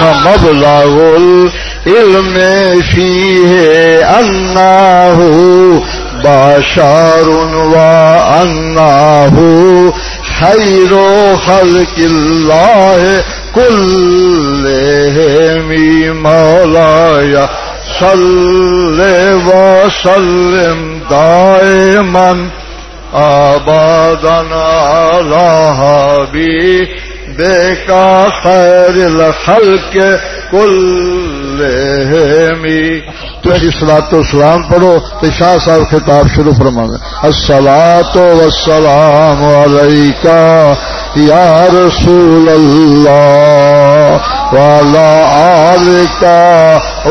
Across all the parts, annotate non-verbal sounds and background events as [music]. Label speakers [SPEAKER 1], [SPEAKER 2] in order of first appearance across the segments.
[SPEAKER 1] فمبلغ العلم فيه أنه بشر وأنه خير خلق الله كلهم مولاي صل وسلم دائما آبادنا على حبيب حبيبك خير الخلق كلهم تو جی سلا تو سلام پڑھو تو شاہ صاحب خطاب شروع فرما السلام تو وسلام علیکہ یا رسول اللہ والا آل کا و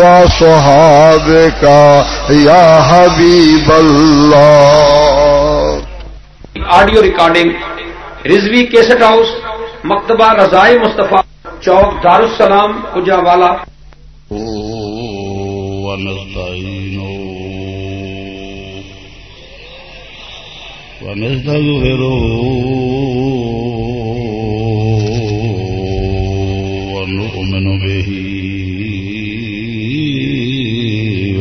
[SPEAKER 1] کا یا حبیب اللہ۔
[SPEAKER 2] Audio recording Rizvi cassette house مکتبہ رضائے مصطفیٰ چوک دارالسلام کجا والا
[SPEAKER 3] ونؤمن به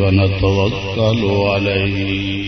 [SPEAKER 3] ونتوكل عليه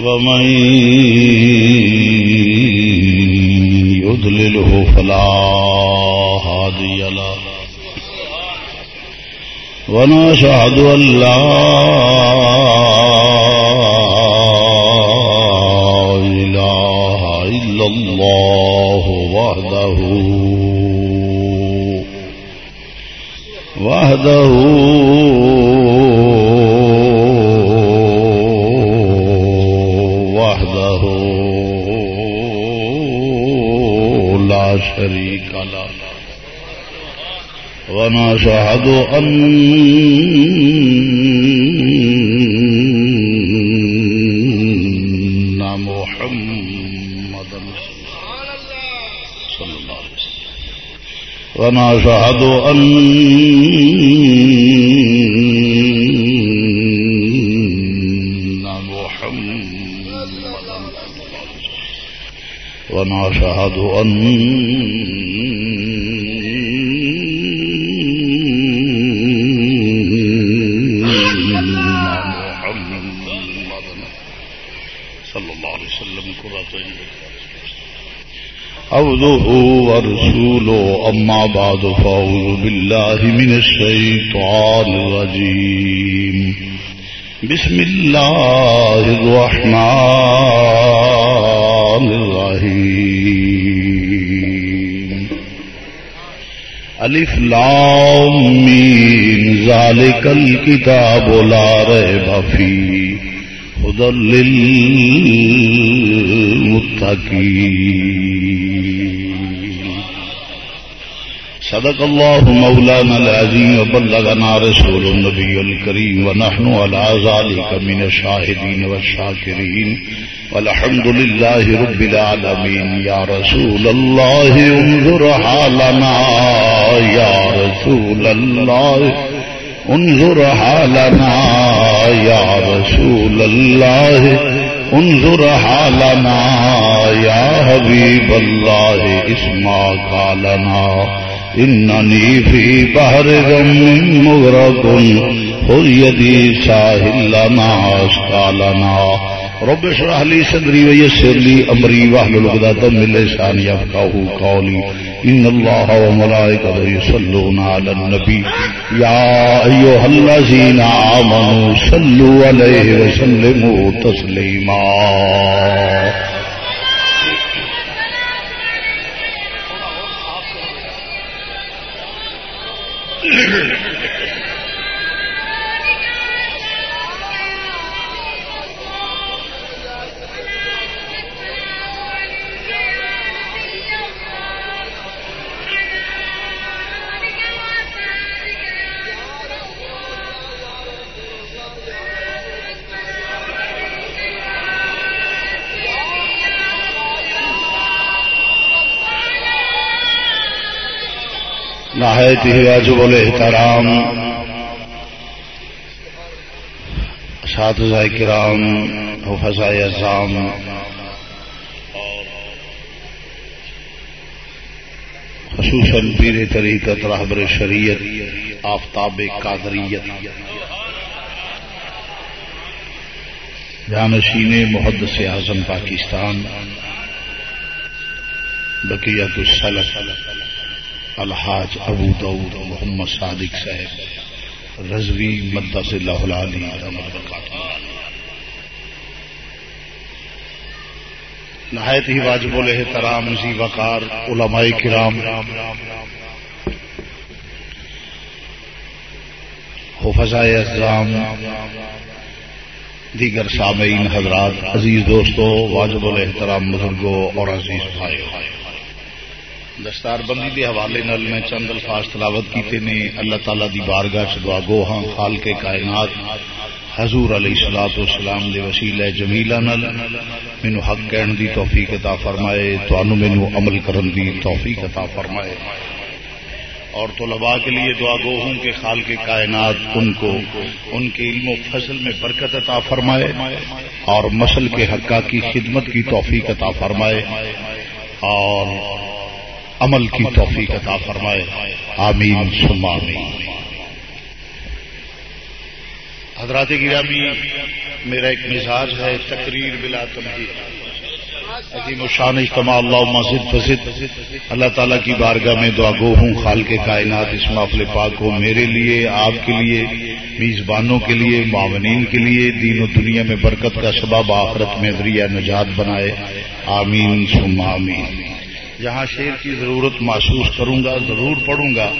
[SPEAKER 3] ومن يضلله فلا هادي له. ونشهد أن لا إله إلا الله وحده وحده وحده شريك له. ونشهد أن محمدا صلى الله. عليه وسلم ونشهد أن ونشهد أن محمدا صلى الله عليه وسلم قرة عبده ورسوله، أما بعد، فأعوذ بالله من الشيطان الرجيم. بسم الله الرحمن الرحيم ألف لام ميم ذلك الكتاب لا ريب فيه هدى للمتقين صدق الله مولانا العظيم وبلغنا رسول النبي الكريم ونحن على ذلك من الشاهدين والشاكرين والحمد لله رب العالمين يا رسول الله انظر حالنا يا رسول الله انظر حالنا يا رسول الله انظر حالنا يا حبيب الله اسمع قالنا إنني في بحر غم مغرق خذ يدي ساهل لنا. أسقالنا رب اشرح لي صدري ويسر لي أمري، واحلل عقدة من لساني يفقهوا قولي. إن الله وملائكته يصلون على النبي. يا أيها الذين آمنوا صلوا عليه وسلموا تسليما. جی [laughs] جی نہایت ہی واجب الاحترام اساتذہ کرام حفظاء اعظام۔ خصوصاً پیر طریقت رہبر شریعت، آفتاب قادریت۔ جانشین محدث اعظم پاکستان، بقیت السلف۔ الحاج ابو دعود محمد صادق صاحب، رضوی مدس اللہ علی نہایت ہی واجب الحترام زی وقار علماء کرام۔ حفظاء اجزام دیگر سامعین حضرات، عزیز دوستو، واجب الحترام بزرگوں اور عزیز بھائیوں۔ دستار بندی کے حوالے نال میں چند الفاظ تلاوت کیتے نے۔ اللہ تعالی دی بارگاہ چ دعا گو ہاں خال کے کائنات، حضور علیہ الصلوۃ والسلام دے وسیلہ جمیلہ نال۔ مینوں حق کہن دی توفیق عطا فرمائے، تانوں مینوں عمل کرن دی توفیق عطا فرمائے۔ اور طلباء کے لیے دعا گو ہوں کہ خال کے کائنات ان کو، ان کے علم و فصل میں برکت عطا فرمائے اور مسل کے حقہ کی خدمت کی توفیق عطا فرمائے۔ اور عمل کی توفیق عطا فرمائے۔ آمین، ثم آمین۔ حضرات گرامی، میرا ایک مزاج ہے تقریر بلا تنقید۔ عظیم شان اجتماع اللہ مسجد فسد اللہ تعالیٰ کی بارگاہ میں دعا گو ہوں، خال کے کائنات اس معافل پاک کو میرے لیے، آپ کے لیے، میزبانوں کے لیے، معاونین کے لیے، دین و دنیا میں برکت کا سبب، آخرت میں ذریعہ نجات بنائے۔ آمین، ثم آمین۔ جہاں شعر کی ضرورت محسوس کروں گا، ضرور پڑھوں گا۔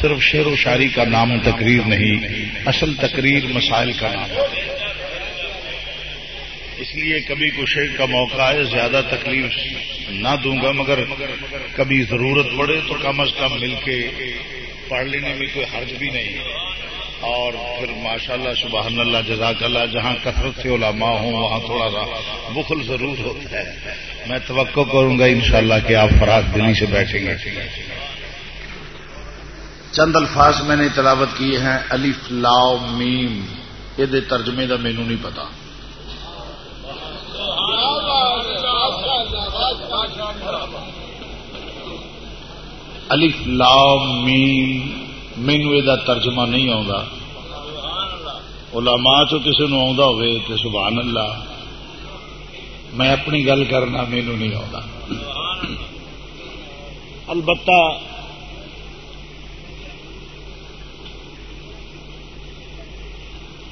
[SPEAKER 3] صرف شعر و شاعری کا نام تقریر نہیں، اصل تقریر مسائل کا نام اس لیے کبھی کچھ شعر کا موقع ہے، زیادہ تکلیف نہ دوں گا، مگر کبھی ضرورت پڑے تو کم از کم مل کے پڑھ لینے میں کوئی حرج بھی نہیں۔ اور پھر ماشاء اللہ سبحان اللہ جزاک اللہ، جہاں کثرت سے علماء ہوں، وہاں تھوڑا سا بخل ضرور ہوتا ہے۔ میں توقع کروں گا انشاءاللہ کہ آپ فراغ دلی سے بیٹھیں گے۔ چند الفاظ میں نے تلاوت کیے ہیں۔ الف لاؤ میم۔ یہ ترجمے کا مینو نہیں پتا۔ الف لاؤ میم۔ مینو یہ ترجمہ نہیں آتا علماء چو کسی نو آ ہوئے تو سبحان اللہ۔ میں اپنی گل کرنا مینو نہیں آتا البتہ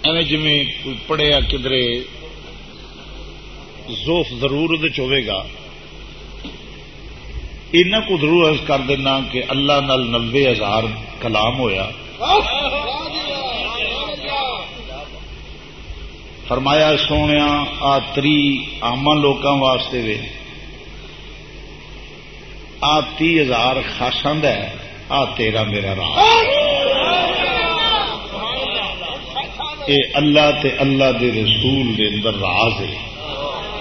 [SPEAKER 3] ایویں جی پڑھیا کدرے زوف ضرور ہوئے گا ان کو ضرور عرض کر دینا کہ اللہ نال نبے ہزار کلام ہویا۔ فرمایا سونے آ تری آم لوگوں واسطے وے۔ آ تی ہزار خاصند ہے آ تیرا میرا راہ۔ یہ اللہ تے اللہ دے رسول دے اندر راز ہے۔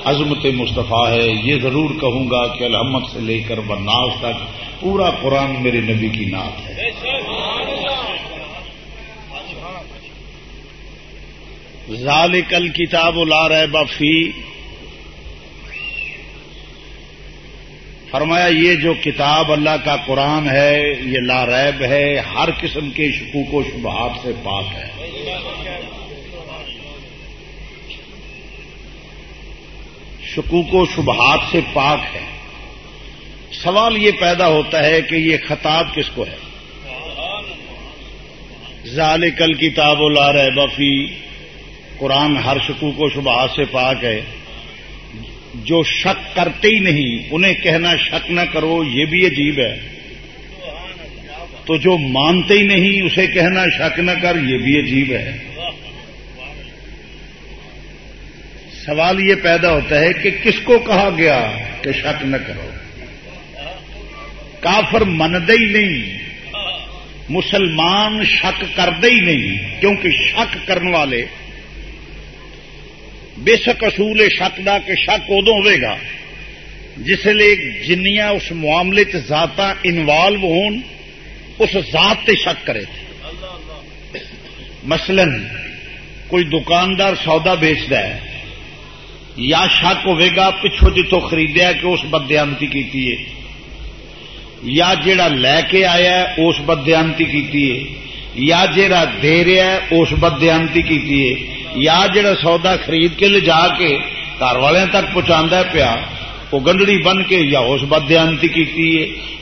[SPEAKER 3] عظمت مصطفیٰ ہے۔ یہ ضرور کہوں گا کہ الحمد سے لے کر برناس تک پورا قرآن میرے نبی کی نعت ہے۔ ظال کل کتاب لا رہے بفی فرمایا، یہ جو کتاب اللہ کا قرآن ہے، یہ لا ریب ہے، ہر قسم کے شکوک و شبہات سے پاک ہے۔ شکوک و شبہات سے پاک ہے۔ سوال یہ پیدا ہوتا ہے کہ یہ خطاب کس کو ہے؟ ظال کل کتاب و لا رہے بفی قرآن ہر شکوک و شبہات سے پاک ہے۔ جو شک کرتے ہی نہیں، انہیں کہنا شک نہ کرو، یہ بھی عجیب ہے۔ تو جو مانتے ہی نہیں، اسے کہنا شک نہ کر، یہ بھی عجیب ہے۔ سوال یہ پیدا ہوتا ہے کہ کس کو کہا گیا کہ شک نہ کرو؟ کافر مندے ہی نہیں۔ مسلمان شک کرتے ہی نہیں، کیونکہ شک کرنے والے بے شک اصول شک دا کہ شک ادو ہوئے گا۔ جس لیے جنیاں اس معاملے ذاتا انوالو ہون، اس ذات تے شک کرے تھے۔ مثلا کوئی دکاندار سودا بیچتا ہے، یا شک گا، پچھو جتوں خریدیا کہ اس بدیانتی کی یا جڑا لے کے آیا ہے، اس بدیانتی کی یا جڑا دے رہا ہے، اس بدیانتی کی یا جڑا سودا خرید کے لے جا کے گھر والوں تک پہنچا پیا وہ گنڈڑی بن کے یا اس بدیانتی کی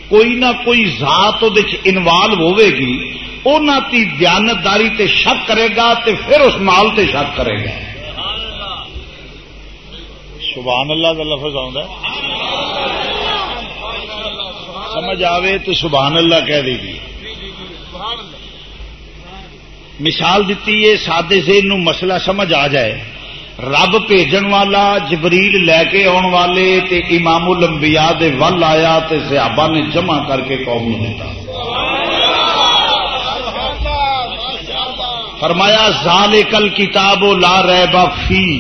[SPEAKER 3] کوئی نہ کوئی ذات انوالو ہوے گی کی دیانتداری تے شک کرے گا تے پھر اس مال تے شک کرے گا۔ سبحان اللہ کا لفظ سمجھ آئے تو سبحان اللہ کہہ دے گی مثال دیتی ہے، سادے سے مسئلہ سمجھ آ جائے۔ رب بھیجن والا، جبریل لے کے آن والے تے امام الانبیاء دے ول آیا تے صحابہ نے جمع کر کے قوم دیتا۔ فرمایا زال کل کتاب لا ریبا فی۔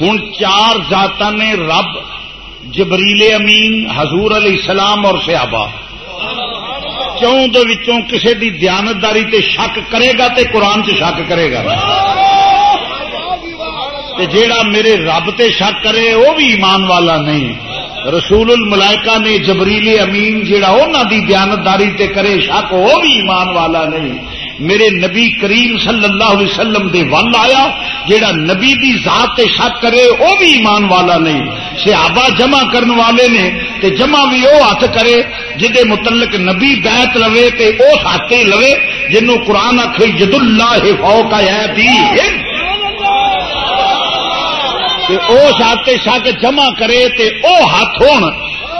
[SPEAKER 3] ہوں چار ذات نے رب جبریل امین، حضور علیہ السلام اور صحابہ۔ چون کسی دی دیانتداری تے شک کرے گا تے قرآن چ شک کرے گا؟ تے جیڑا میرے رب تے شک کرے وہ بھی ایمان والا نہیں۔ رسول الملائکہ نے جبریل امین جیڑا انہوں دی دیانتداری تے کرے شک وہ بھی ایمان والا نہیں۔ میرے نبی کریم صلی اللہ علیہ وسلم دے ول آیا، جیڑا نبی دی ذات تے شک کرے وہ بھی ایمان والا نہیں۔ صحابہ جمع کرنے والے نے، تے جمع بھی وہ ہاتھ کرے جہے متعلق نبی بیت لوے تے اس ہاتھ لوے، جنوں قرآن آخ جد اللہ فو کا اس ہاتھ شک جمع کرے، تے او ہاتھ ہون۔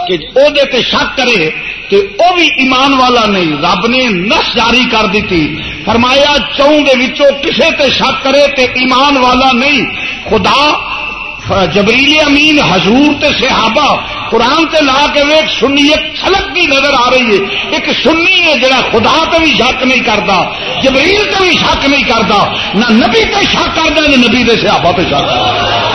[SPEAKER 3] کہ او تے شک کرے تے او بھی ایمان والا نہیں، رب نے نس جاری کر دیتی۔ فرمایا چون دے وچوں کسے تے شک کرے تے ایمان والا نہیں۔ خدا، جبریل امین، حضور تے صحابہ، قرآن تے لا کے ویک سنی، ایک چھلک کی نظر آ رہی ہے۔ ایک سنی ہے جڑا خدا تے بھی شک نہیں کرتا جبریل تے بھی شک نہیں کرتا نہ نبی تے شک کرتا نہ نبی دے صحابہ تے شک کرتا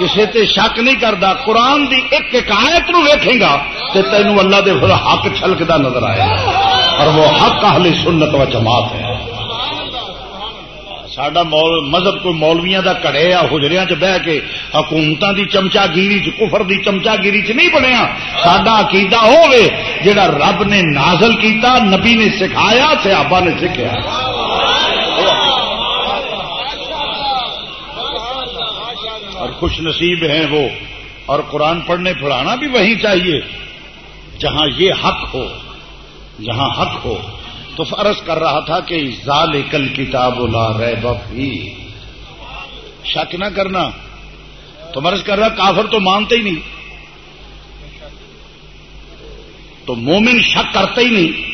[SPEAKER 3] کسی تے شک نہیں کرتا قرآن دی ایک ایک آیت نو ویکھے گا تو تینوں اللہ دے پھر حق چھلکتا نظر آئے اور وہ حق اہل سنت و جماعت ہے۔ سڈا مذہب کوئی مولویا کا کڑے آ ہجریا چ بہ کے حکومت دی چمچا گیری چ، کفر دی چمچا گیری چ نہیں بنیا۔ سڈا عقیدہ ہوے جڑا رب نے نازل کیتا، نبی نے سکھایا، صحابہ نے سکھایا۔ خوش نصیب ہیں وہ اور قرآن پڑھنے پڑھانا بھی وہیں چاہیے جہاں یہ حق ہو، جہاں حق ہو۔ تو فرض کر رہا تھا کہ ظال کل کتاب لا رہے بفی شک نہ کرنا۔ تو مرض کر رہا کافر تو مانتے ہی نہیں۔ تو مومن شک کرتا ہی نہیں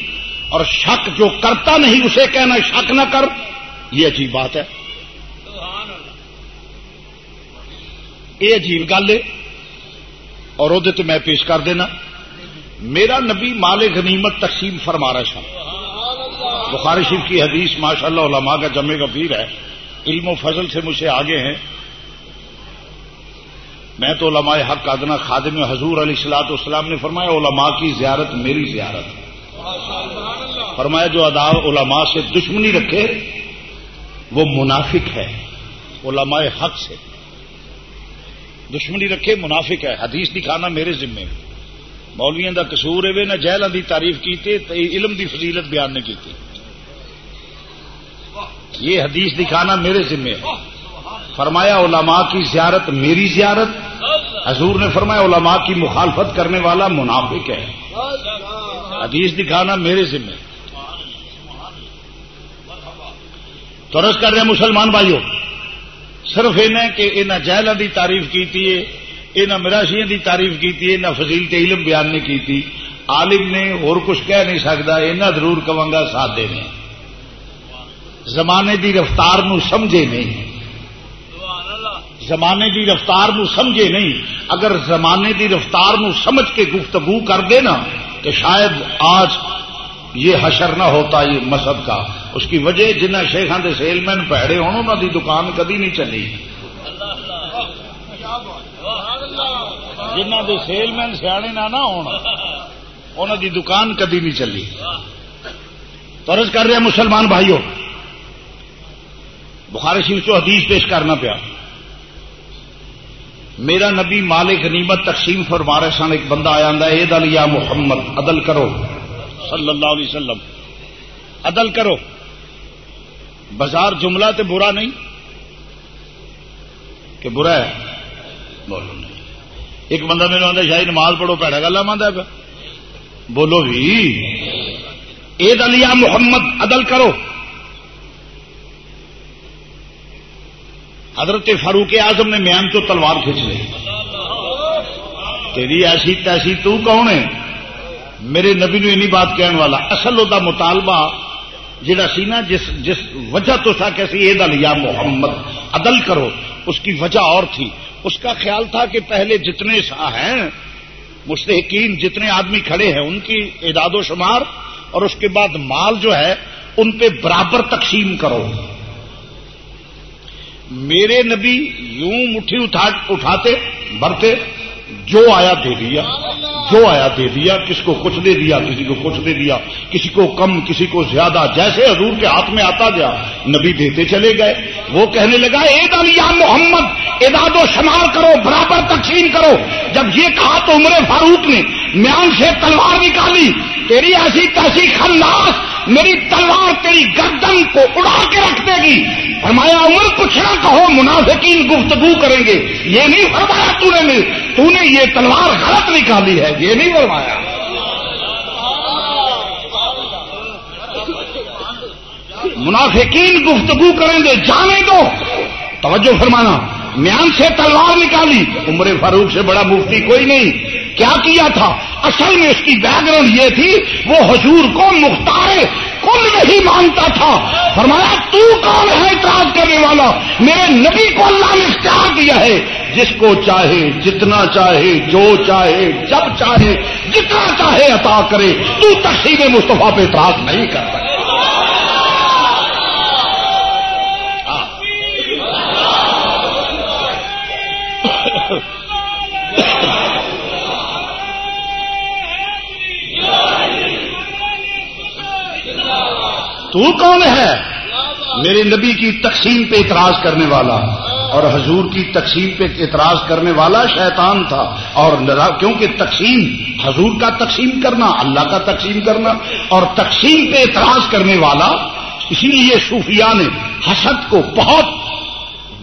[SPEAKER 3] اور شک جو کرتا نہیں، اسے کہنا شک نہ کر۔ یہ عجیب بات ہے۔ یہ عجیب گل ہے، اور وہ میں پیش کر دینا، میرا نبی مال غنیمت تقسیم فرما رہا سا بخاری شریف کی حدیث ماشاء اللہ علماء کا جمع گفیر ہے۔ علم و فضل سے مجھ سے آگے ہیں۔ میں تو علماء حق ادنا خادم حضور علیہ السلاط اسلام نے فرمایا، علماء کی زیارت میری زیارت۔ فرمایا، جو ادا علماء سے دشمنی رکھے، وہ منافق ہے، علماء حق سے۔ دشمنی رکھے، منافق ہے۔ حدیث دکھانا میرے ذمے۔ مولویا کا کسور ہے نہ جہلوں کی تعریف کی علم دی فضیلت بیان نے کی یہ حدیث دکھانا میرے ذمے ہے۔ فرمایا، علماء کی زیارت میری زیارت۔ حضور نے فرمایا، علماء کی مخالفت کرنے والا منافق ہے۔ حدیث دکھانا میرے ذمے۔ تو رس کر رہے ہیں مسلمان بھائیوں صرف انہیں کہ انہیں جہلوں کی تعریف کی یہاں مراشیا کی تعریف کی یہاں فضیلت علم بیان نہیں کی عالم نے اور کچھ کہہ نہیں سکتا، اینا ضرور کہا سادے نے زمانے دی رفتار نو سمجھے نہیں۔ زمانے دی رفتار نو سمجھے نہیں۔ اگر زمانے کی رفتار نو سمجھ کے گفتگو کر دے نا کہ شاید آج یہ حشر نہ ہوتا یہ مذہب کا۔ اس کی وجہ جنہ شیخان کے سیل مین پیڑے انہوں دی دکان کدی نہیں چلی۔ جنہ کے سیل مین سیانے نہ انہوں دی دکان کدی نہیں چلی۔ فرض کر رہے مسلمان بھائیوں بخار شریف چو حدیث پیش کرنا پیا۔ میرا نبی مالک غنیمت تقسیم فرما رہے سن، ایک بندہ آیا عید علی محمد، عدل کرو۔ صلی اللہ علیہ وسلم، عدل کرو۔ بازار جملہ تے برا نہیں۔ کہ برا ہے؟ بولو نہیں۔ ایک بندہ میرے آدھا شاہی نماز پڑھو، پیڑا گلا مانتا ہے بولو بھی۔ عید علی محمد، عدل کرو۔ حضرت فاروق اعظم نے میان تو تلوار کھینچ لی۔ تیری ایسی تیسی تو کون ہے؟ میرے نبی نو اینی بات کہنے والا، اصل وہ مطالبہ جڑا سی نا، جس جس وجہ تو تھا کیسی عید علیہ محمد، عدل کرو، اس کی وجہ اور تھی۔ اس کا خیال تھا کہ پہلے جتنے سا ہیں، مستحقین جتنے آدمی کھڑے ہیں، ان کی اعداد و شمار اور اس کے بعد مال جو ہے، ان پہ برابر تقسیم کرو۔ میرے نبی یوں مٹھی اٹھا، اٹھاتے بھرتے جو آیا دے دیا۔ جو آیا دے دیا، کس کو کچھ دے دیا، کسی کو کچھ دے دیا، کسی کو کم، کسی کو زیادہ، جیسے حضور کے ہاتھ میں آتا گیا، نبی دیتے چلے گئے۔ وہ کہنے لگا عید علیہ محمد اعداد و شمار کرو، برابر تقسیم کرو۔ جب یہ کہا تو عمر فاروق نے، میان سے تلوار نکالی، تیری ایسی تیسی خلاس میری تلوار تیری گردن کو اڑا کے رکھ دے گی۔ فرمایا، عمر، کچھ نہ کہو، منافقین گفتگو کریں گے۔ یہ نہیں فرمایا تو نے تو نے یہ تلوار غلط نکالی ہے۔ یہ نہیں فرمایا۔ منافقین گفتگو کریں گے، جانے دو۔ توجہ فرمانا۔ میان سے تلوار نکالی، عمر فاروق سے بڑا مفتی کوئی نہیں۔ کیا کیا تھا؟ اصل میں اس کی بیک گراؤنڈ یہ تھی، وہ حضور کو مختار کل نہیں مانتا تھا۔ فرمایا، تو کون ہے اعتراض کرنے والا؟ میرے نبی کو اللہ نے اختیار دیا ہے۔ جس کو چاہے، جتنا چاہے، جو چاہے، جب چاہے، جتنا چاہے عطا کرے۔ تو تقسیم مصطفیٰ پہ اعتراض نہیں کر سکتا تو کون ہے؟ میرے نبی کی تقسیم پہ اعتراض کرنے والا اور حضور کی تقسیم پہ اعتراض کرنے والا شیطان تھا اور کیونکہ تقسیم حضور کا تقسیم کرنا، اللہ کا تقسیم کرنا اور تقسیم پہ اعتراض کرنے والا اسی لیے صوفیاء نے حسد کو بہت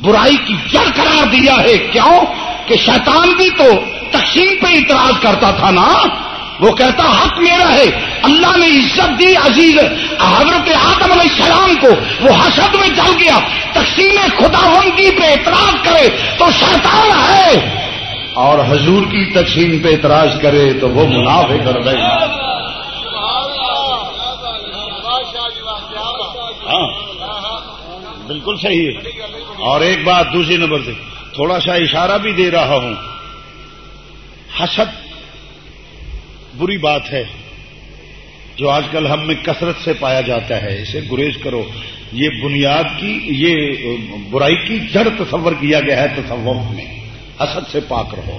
[SPEAKER 3] برائی کی جڑ قرار دیا ہے۔ کیوں؟ کہ شیطان بھی تو تقسیم پہ اعتراض کرتا تھا نا۔ وہ کہتا حق میرا ہے۔ اللہ نے عزت دی عزیز، حضرت آدم علیہ السلام کو۔ وہ حسد میں جل گیا۔ تقسیم خدا بندی پہ اعتراض کرے تو شیطان ہے۔ اور حضور کی تقسیم پہ اعتراض کرے تو وہ منافع کر رہے ہاں بالکل صحیح۔ ہے اور ایک بات دوسری نمبر سے، تھوڑا سا اشارہ بھی دے رہا ہوں۔ حسد بری بات ہے جو آج کل ہم میں کثرت سے پایا جاتا ہے۔ اسے گریز کرو۔ یہ بنیاد کی، یہ برائی کی جڑ تصور کیا گیا ہے تصور میں۔ حسد سے پاک رہو۔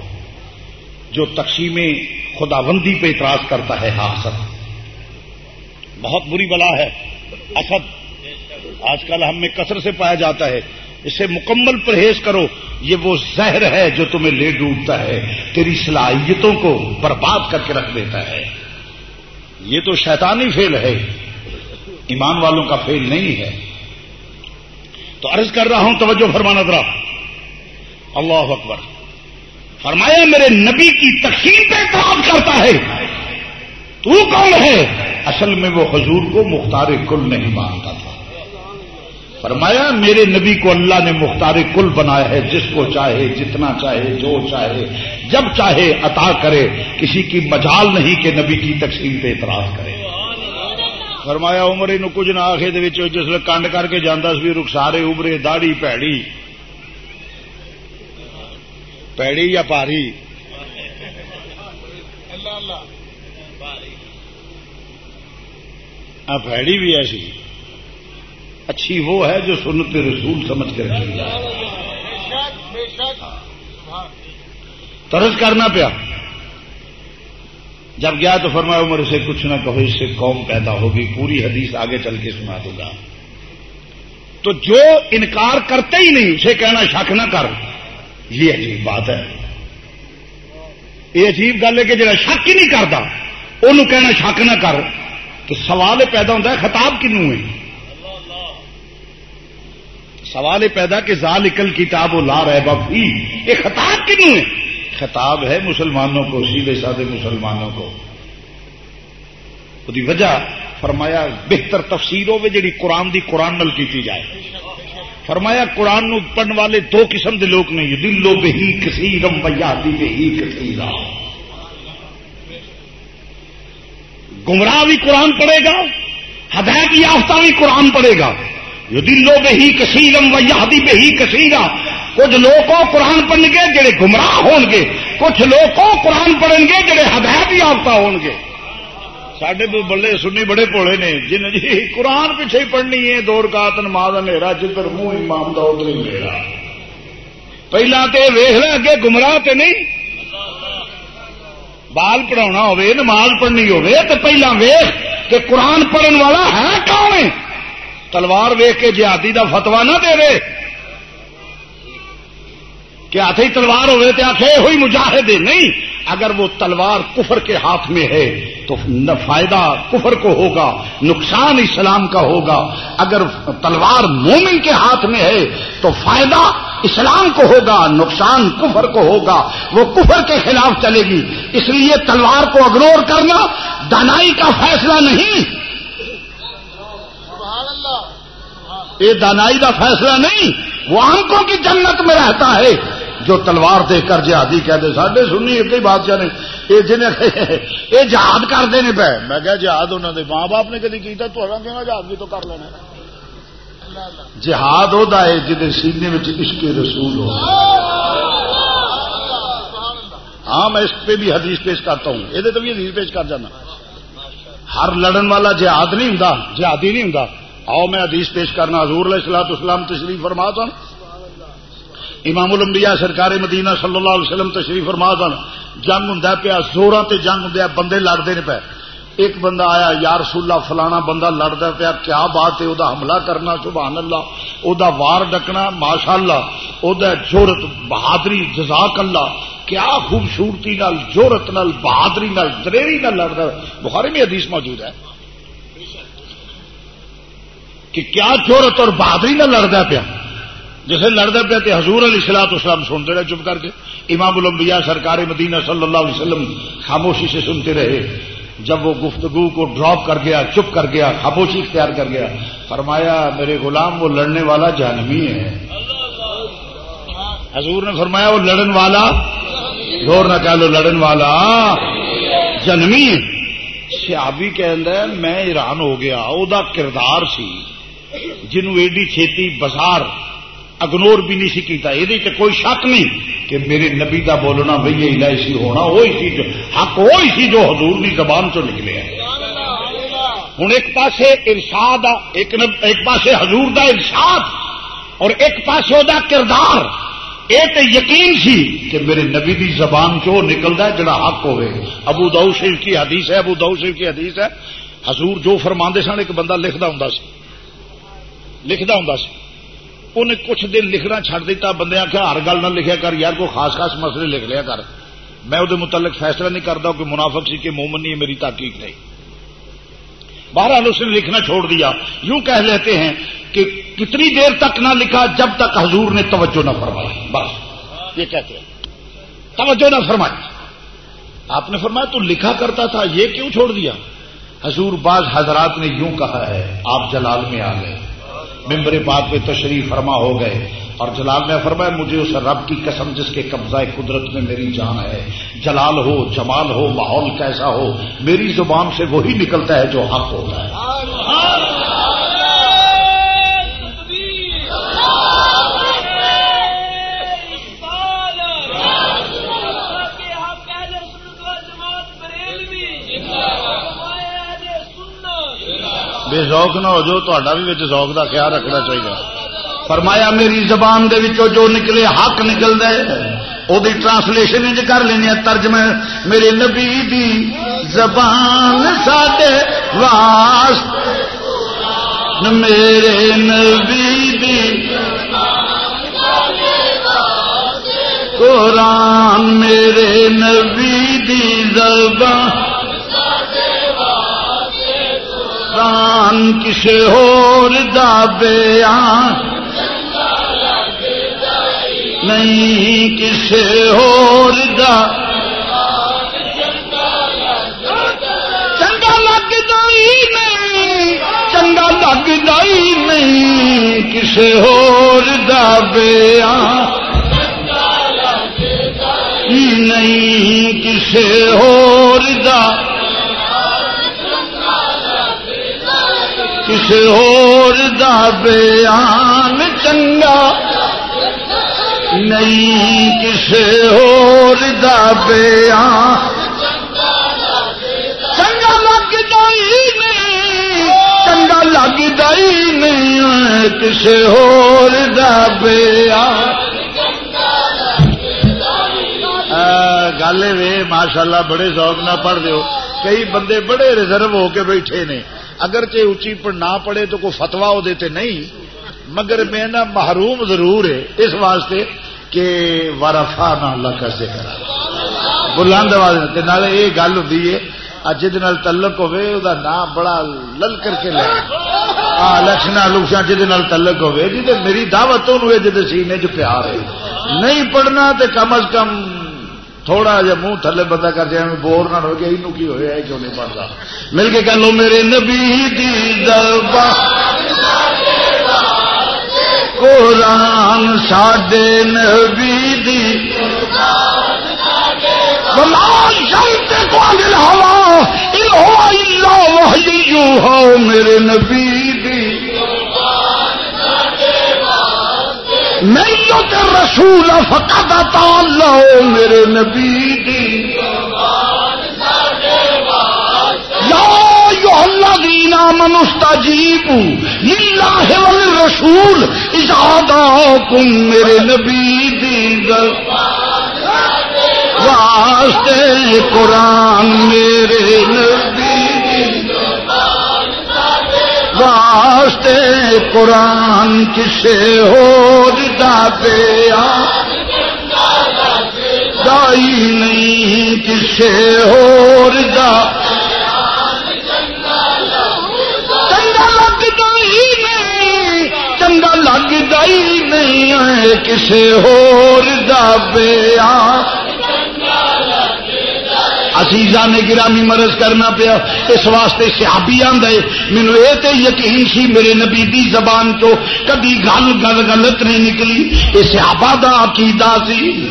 [SPEAKER 3] جو تقسیم خداوندی پہ اعتراض کرتا ہے ہاں حسد۔ بہت بری بلا ہے۔ اسد آج کل ہم میں کثرت سے پایا جاتا ہے۔ اسے مکمل پرہیز کرو، یہ وہ زہر ہے جو تمہیں لے ڈوبتا ہے، تیری صلاحیتوں کو برباد کر کے رکھ دیتا ہے۔ یہ تو شیطانی فیل ہے، ایمان والوں کا فیل نہیں ہے۔ تو عرض کر رہا ہوں، توجہ فرمانا ذرا۔ اللہ اکبر۔ فرمایا، میرے نبی کی تقسیم پہ اعتراض کرتا ہے۔ تو کون ہے؟ اصل میں وہ حضور کو مختار کل نہیں مانتا تھا۔ فرمایا، میرے نبی کو اللہ نے مختار کل بنایا ہے، جس کو چاہے، جتنا چاہے، جو چاہے، جب چاہے عطا کرے۔ کسی کی مجال نہیں کہ نبی کی تقسیم پہ اعتراض کرے۔ فرمایا، عمر نو کچھ نہ آخے جس نے کنڈ کر کے جانا سی، رخسارے ابرے داڑی پیڑی۔ پیڑی یا پاری؟ پیڑی بھی ایسی۔ اچھی وہ ہے جو سنت رسول سمجھ کر ترس کرنا پیا۔ جب گیا تو فرمایا، عمر سے کچھ نہ کہو، اس سے قوم پیدا ہوگی، پوری حدیث آگے چل کے سنا دوں گا۔ تو جو انکار کرتے ہی نہیں، اسے کہنا شک نہ کر۔ یہ عجیب بات ہے۔ یہ عجیب گل ہے کہ جا شک ہی نہیں کرتا انہوں کہنا شک نہ کر۔ تو سوال پیدا ہوتا ہے، خطاب کنو ہے؟ سوال پیدا کہ زال اکل کتاب و لا رہے بفی یہ خطاب کنو ہے۔ خطاب ہے مسلمانوں کو، سیدھے سادے مسلمانوں کو۔ وہی وجہ فرمایا بہتر تفسیر ہوے جی قرآن دی قرآن نل کی جائے۔ فرمایا قرآن نو پڑھنے والے دو قسم دے لوگ نہیں۔ دلو بہی کثیرم بیادی بہی کثیرا۔ گمراہ بھی قرآن پڑھے گا، ہدایت یافتہ بھی قرآن پڑھے گا۔ یہ دلو بہی کثیرم ویادی بہی کثیرا۔ کچھ لوگ قرآن پڑھن گے جڑے گمراہ ہون گے، کچھ لوگ قرآن پڑھن گے جڑے ہدایت یافتہ ہون گے۔ سڈے بلے سنی بڑے پوڑے نے، جن جی قرآن پیچھے ہی پڑھنی ہے دور کا تنما میرا جدھر منہ امام دا، ادھر ہی میرا پہلا تو ویخ لے، اگے گمراہ تے نہیں۔ بال پڑھا ہوے نماز پڑھنی ہوے تو پہلا ویخ کہ قرآن پڑھن والا ہے کون ہے؟ تلوار ویخ کے جہادی دا فتوا نہ دے دے۔ کہ ہاتھ ہی تلوار ہوئے تو آخے ہوئی مجاہد نہیں، اگر وہ تلوار کفر کے ہاتھ میں ہے تو فائدہ کفر کو ہوگا، نقصان اسلام کا ہوگا۔ اگر تلوار مومن کے ہاتھ میں ہے تو فائدہ اسلام کو ہوگا، نقصان کفر کو ہوگا۔ وہ کفر کے خلاف چلے گی۔ اس لیے تلوار کو اگنور کرنا دانائی کا فیصلہ نہیں۔ یہ دانائی کا فیصلہ نہیں، وہ آنکھوں کی جنت میں رہتا ہے۔ جو تلوار دیکھ کر جہادی کہہ دے ساڈے سنی ایک ہی بادشاہ نے، یہ جنہیں [laughs] یہ جہاد کرتے نہیں پے۔ میں کہا، جہاد انہوں نے ماں باپ نے کدی کیا تو جہاد بھی تو کر لینا۔ جہاد وہ ہے جن سینے میں عشق رسول ہو۔ ہاں میں اس پہ بھی حدیث پیش کرتا ہوں۔ یہ تو بھی حدیث پیش کر جانا۔ ہر لڑن والا جہاد نہیں ہوں جہادی نہیں ہوں آؤ، میں حدیث پیش کرنا. حضور علیہ السلام اسلام تشریف فرما دوں امام الانبیاء سرکار مدینہ صلی اللہ علیہ وسلم تشریف فرما دن. جنگ ہوں پیا زورا تے جنگ ہوں بندے لڑتے نے پے. ایک بندہ آیا یار سولہ فلانا بندہ لڑتا پیا، کیا بات ہے؟ وہ حملہ کرنا، سبحان اللہ. او دا وار ڈکنا ماشاء اللہ جورت، بہادری، جزاک اللہ. کیا خوبصورتی نال، جورت نال، بہادری نال، دریری نال لڑتا بخاری میں حدیث موجود ہے. کہ کیا جورت اور بہادری نال لڑتا پیا۔ جسے لڑتے پہ تو حضور علیہ سلاط اسلام سنتے رہے، چپ کر کے۔ امام الانبیاء سرکار مدینہ صلی اللہ علیہ وسلم خاموشی سے سنتے رہے۔ جب وہ گفتگو کو ڈراپ کر گیا، چپ کر گیا، خاموشی اختیار کر گیا، فرمایا، میرے غلام، وہ لڑنے والا جانمی ہے۔ حضور نے فرمایا، وہ لڑن والا، زور نہ کہہ لو لڑن والا جنمی سیابی کہ میں ایران ہو گیا وہ کردار سی۔ جنوں ایڈی چھیتی بازار اگنور بھی نہیں سی کیتا یہ کوئی شک نہیں کہ میرے نبی کا بولنا بھائی یہ سی ہونا وہی سی جو حق وہی سی جو حضور کی زبان چ نکلے ہوں ایک پاسے ارشاد ایک, ایک پاسے حضور دا ارشاد اور ایک پاسے دا کردار۔ یہ تو یقین سی کہ میرے نبی دی زبان چو نکلتا ہے جڑا حق ہوئے۔ ابو دو شریف کی حدیث ہے ابو دو شریف کی حدیث ہے۔ حضور جو فرما سن ایک بندہ لکھتا ہوں لکھتا ہوں سی انہیں کچھ دن لکھنا چڑ دیتا بندے آخیا ہر گل نہ لکھیا کر یار کوئی خاص خاص مسئلے لکھ لیا کر میں وہ متعلق فیصلہ نہیں کرتا کہ منافق سی کہ مومن نہیں میری تحقیق نہیں بہرحال اس نے لکھنا چھوڑ دیا یوں کہہ لیتے ہیں کہ کتنی دیر تک نہ لکھا جب تک حضور نے توجہ نہ فرمائی بس یہ کہتے ہیں توجہ نہ فرمائی آپ نے فرمایا تو لکھا کرتا تھا یہ کیوں چھوڑ دیا حضور بعض حضرات نے یوں کہا ہے، آپ جلال میں آ گئے۔ ممبر پاک پہ تشریف فرما ہو گئے۔ اور جلال میں فرمایا، مجھے اس رب کی قسم جس کے قبضہ قدرت میں میری جان ہے۔ جلال ہو، جمال ہو، ماحول کیسا ہو، میری زبان سے وہی نکلتا ہے جو حق ہوتا ہے۔ بے ذوق نہ ہو جو تا بھی ذوق کا خیال رکھنا چاہیے فرمایا، میری زبان دے وچوں جو نکلے، حق نکل دے وہ ٹرانسلیشن کر لینی ترجمہ میرے نبی دی زبان ساڈے واسطے۔ میرے نبی دی قرآن، میرے نبی دی زبان۔ قرآن کسے ہور دا بیان نہیں کسے ہور دا چنگا لگتا ہی نہیں، چنگا لگتا ہی نہیں، کسے ہور دا بیان نہیں، کسے ہور دا کسے ہور دا بیان چنگا؟ نہیں کسے ہور دا بیان چنگا لگتا ہی نہیں، چنگا لگتا ہی نہیں کسے ہور دا بیان گل وے ماشاء بڑے ذوق نہ پڑھ دیو۔ کئی بندے بڑے ریزرو ہو کے بیٹھے نے۔ اگر چے اچھی نہ پڑھے تو کوئی فتوا وہ دیتے نہیں، مگر میں نا محروم ضرور ہے اس واسطے کہ وارفا نہ اللہ کا ذکر بلند آواز یہ گل ہوتی ہے جہد تعلق ہوے وہ نام بڑا لل کر کے لے۔ لکشن لکشن جہد تعلق ہوے جی میری دعوت جی سینے چ پیار ہے۔ نہیں پڑھنا تو کم از کم تھوڑا جا منہ تھلے بندہ کر جائے میں بور نہ ہو گیا یہ کی ہوا کیوں نہیں پڑھتا مل کے کہہ لو، میرے نبی دی قرآن ساڈے نبی دی۔ میرے نبی۔ دی نہیں تو رسول فقط لو میرے نبی دی. الذين آمنوا استجيبوا لله وللرسول اذا دعاكم میرے نبی دی. واسطے قرآن میرے نبی واسطے قرآن کسے ہو دیا دائی نہیں کسے ہو دا لگتا ہی نہیں ہے کسی ہوبیا عزیزا نے گرامی مرض کرنا پیا۔ اس واسطے سیابی آدھے مینو یہ تو یقین سی میرے نبی دی زبان تو کدی گل گل غلط نہیں نکلی۔ یہ سیابا عقیدہ سی۔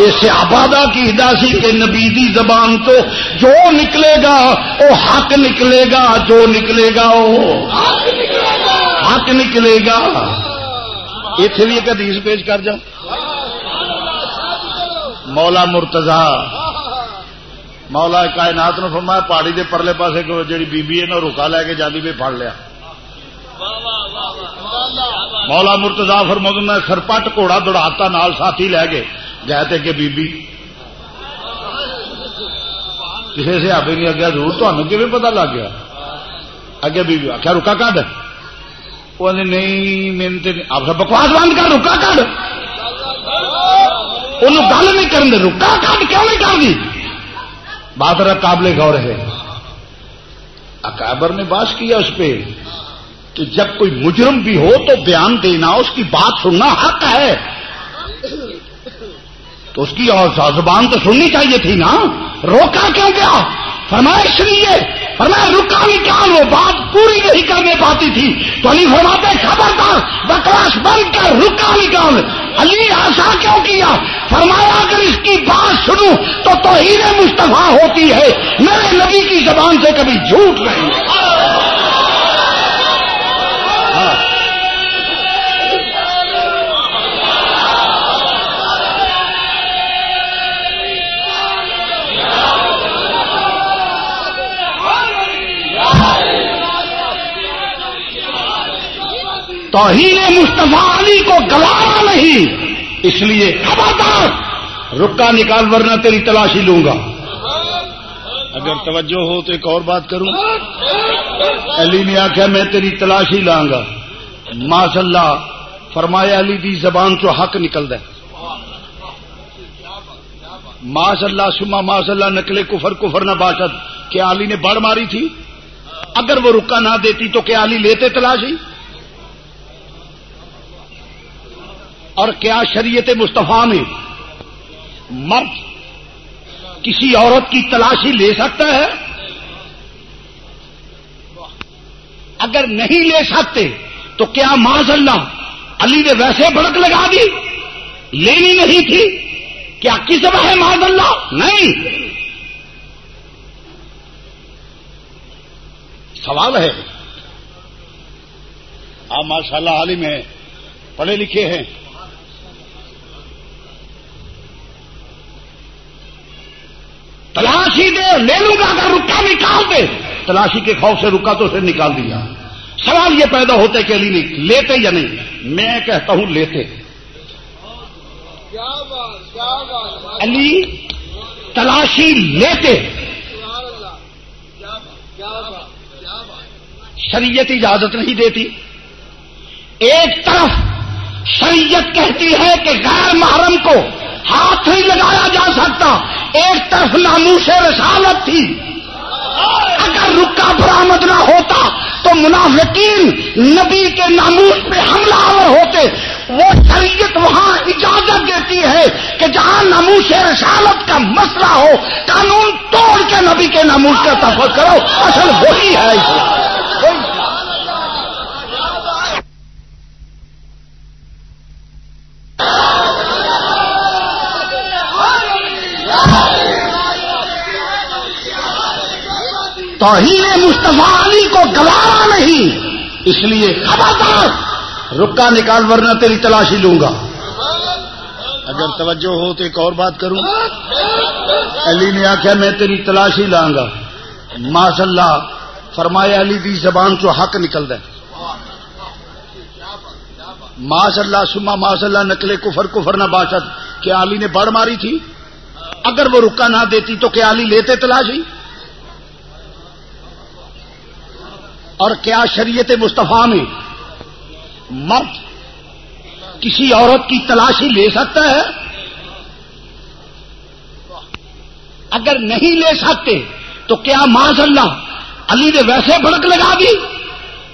[SPEAKER 3] یہ سیابا کا عقیدہ سی کہ نبی دی زبان تو جو نکلے گا وہ حق نکلے گا، جو نکلے گا وہ حق نکلے گا۔ اتے بھی ایک حدیث پیش کر جا۔ مولا مرتزا مولا کائنات نو فرمایا، پہاڑی دے پرلے پاسے جی بیبی ہے نا روکا لے کے جاتی پہ پڑ لیا۔ مولا مرتزا فرما میں سرپٹ گھوڑا دوڑاتا، نال ساتھی لے گئے گئے تھے کہ بی بی کسی سے آپ نہیں اگیا ضرور تمہیں کیون پتا لگ گیا؟ اگے بیبی آخیا رکا کڈ؟ وہ نہیں محنت آپ بکواس بند کر، رکا کڈ؟ ان گل نہیں کرنے رکا کڈ؟ کیوں نہیں کر دی؟ بات رہا قابل غور ہے۔ اکابر نے باس کیا اس پہ کہ جب کوئی مجرم بھی ہو تو بیان دینا، اس کی بات سننا حق ہے۔ تو اس کی زبان تو سننی چاہیے تھی نا۔ روکا کیوں گیا؟ فرمایا، اس لیے۔ فرمایا رکا نکال وہ بات پوری نہیں کرنے پاتی تھی۔ تو علی فرماتے، خبردار، بکواس بند کر رکا نکال علی ایسا کیوں کیا؟ فرمایا، اگر اس کی بات سنوں تو توہین مصطفیٰ ہوتی ہے۔ میرے نبی کی زبان سے کبھی جھوٹ نہیں۔ توہین مصطفیٰ علی کو گلارا نہیں۔ اس لیے خبردار! رکا نکال ورنہ تیری تلاشی لوں گا۔ اگر توجہ ہو تو ایک اور بات کروں۔ علی نے آخیا میں تیری تلاشی لاں گا۔ ماس اللہ فرمایا علی دی زبان چو حق نکل دے اللہ سما ماس اللہ نکلے کفر کفر نہ باشد۔ کیا علی نے بڑ ماری تھی؟ اگر وہ رکا نہ دیتی تو کیا علی لیتے تلاشی اور کیا شریعت مصطفیٰ میں مرد کسی عورت کی تلاشی لے سکتا ہے؟ اگر نہیں لے سکتے، تو کیا معذ اللہ علی نے ویسے بڑک لگا دی؟ لینی نہیں تھی۔ کیا کس ہے معذ اللہ نہیں۔ سوال ہے، آپ ماشاء اللہ عالم ہیں، پڑھے لکھے ہیں۔ تلاشی دے لے لوں گا اگر رکا نکال دے تلاشی کے خوف سے رکا تو اسے نکال دیا۔ سوال یہ پیدا ہوتا ہے کہ علی نہیں لیتے یا نہیں؟ میں کہتا ہوں لیتے۔ علی تلاشی لیتے۔ شریعت اجازت نہیں دیتی۔ ایک طرف شریعت کہتی ہے کہ غیر محرم کو ہاتھ نہیں لگایا جا سکتا۔ ایک طرف ناموش رسالت تھی۔ اگر رکا برامد نہ ہوتا تو منافقین نبی کے ناموس پہ حملہ آور ہوتے۔ وہ شریعت وہاں اجازت دیتی ہے کہ جہاں ناموس رسالت کا مسئلہ ہو، قانون توڑ کے نبی کے ناموس کا تفر کرو۔ اصل وہی ہے۔ اسلام توہین مصطفیٰ علی کو گوارا نہیں۔ اس لیے خبردار، رکا نکال ورنہ تیری تلاشی لوں گا۔ اگر توجہ ہو تو ایک اور بات کروں۔ علی نے آخیا میں تیری تلاشی لاں گا۔ ماس اللہ، فرمایا علی دی زبان چو حق نکل دے ماس اللہ، سما ماس اللہ، نکلے کفر کفر نہ باشد۔ کیا علی نے بڑ ماری تھی؟ اگر وہ رکا نہ دیتی تو کیا علی لیتے تلاشی؟ اور کیا شریعت مصطفیٰ میں مرد کسی عورت کی تلاشی لے سکتا ہے؟ اگر نہیں لے سکتے، تو کیا معذ اللہ علی نے ویسے بڑک لگا دی؟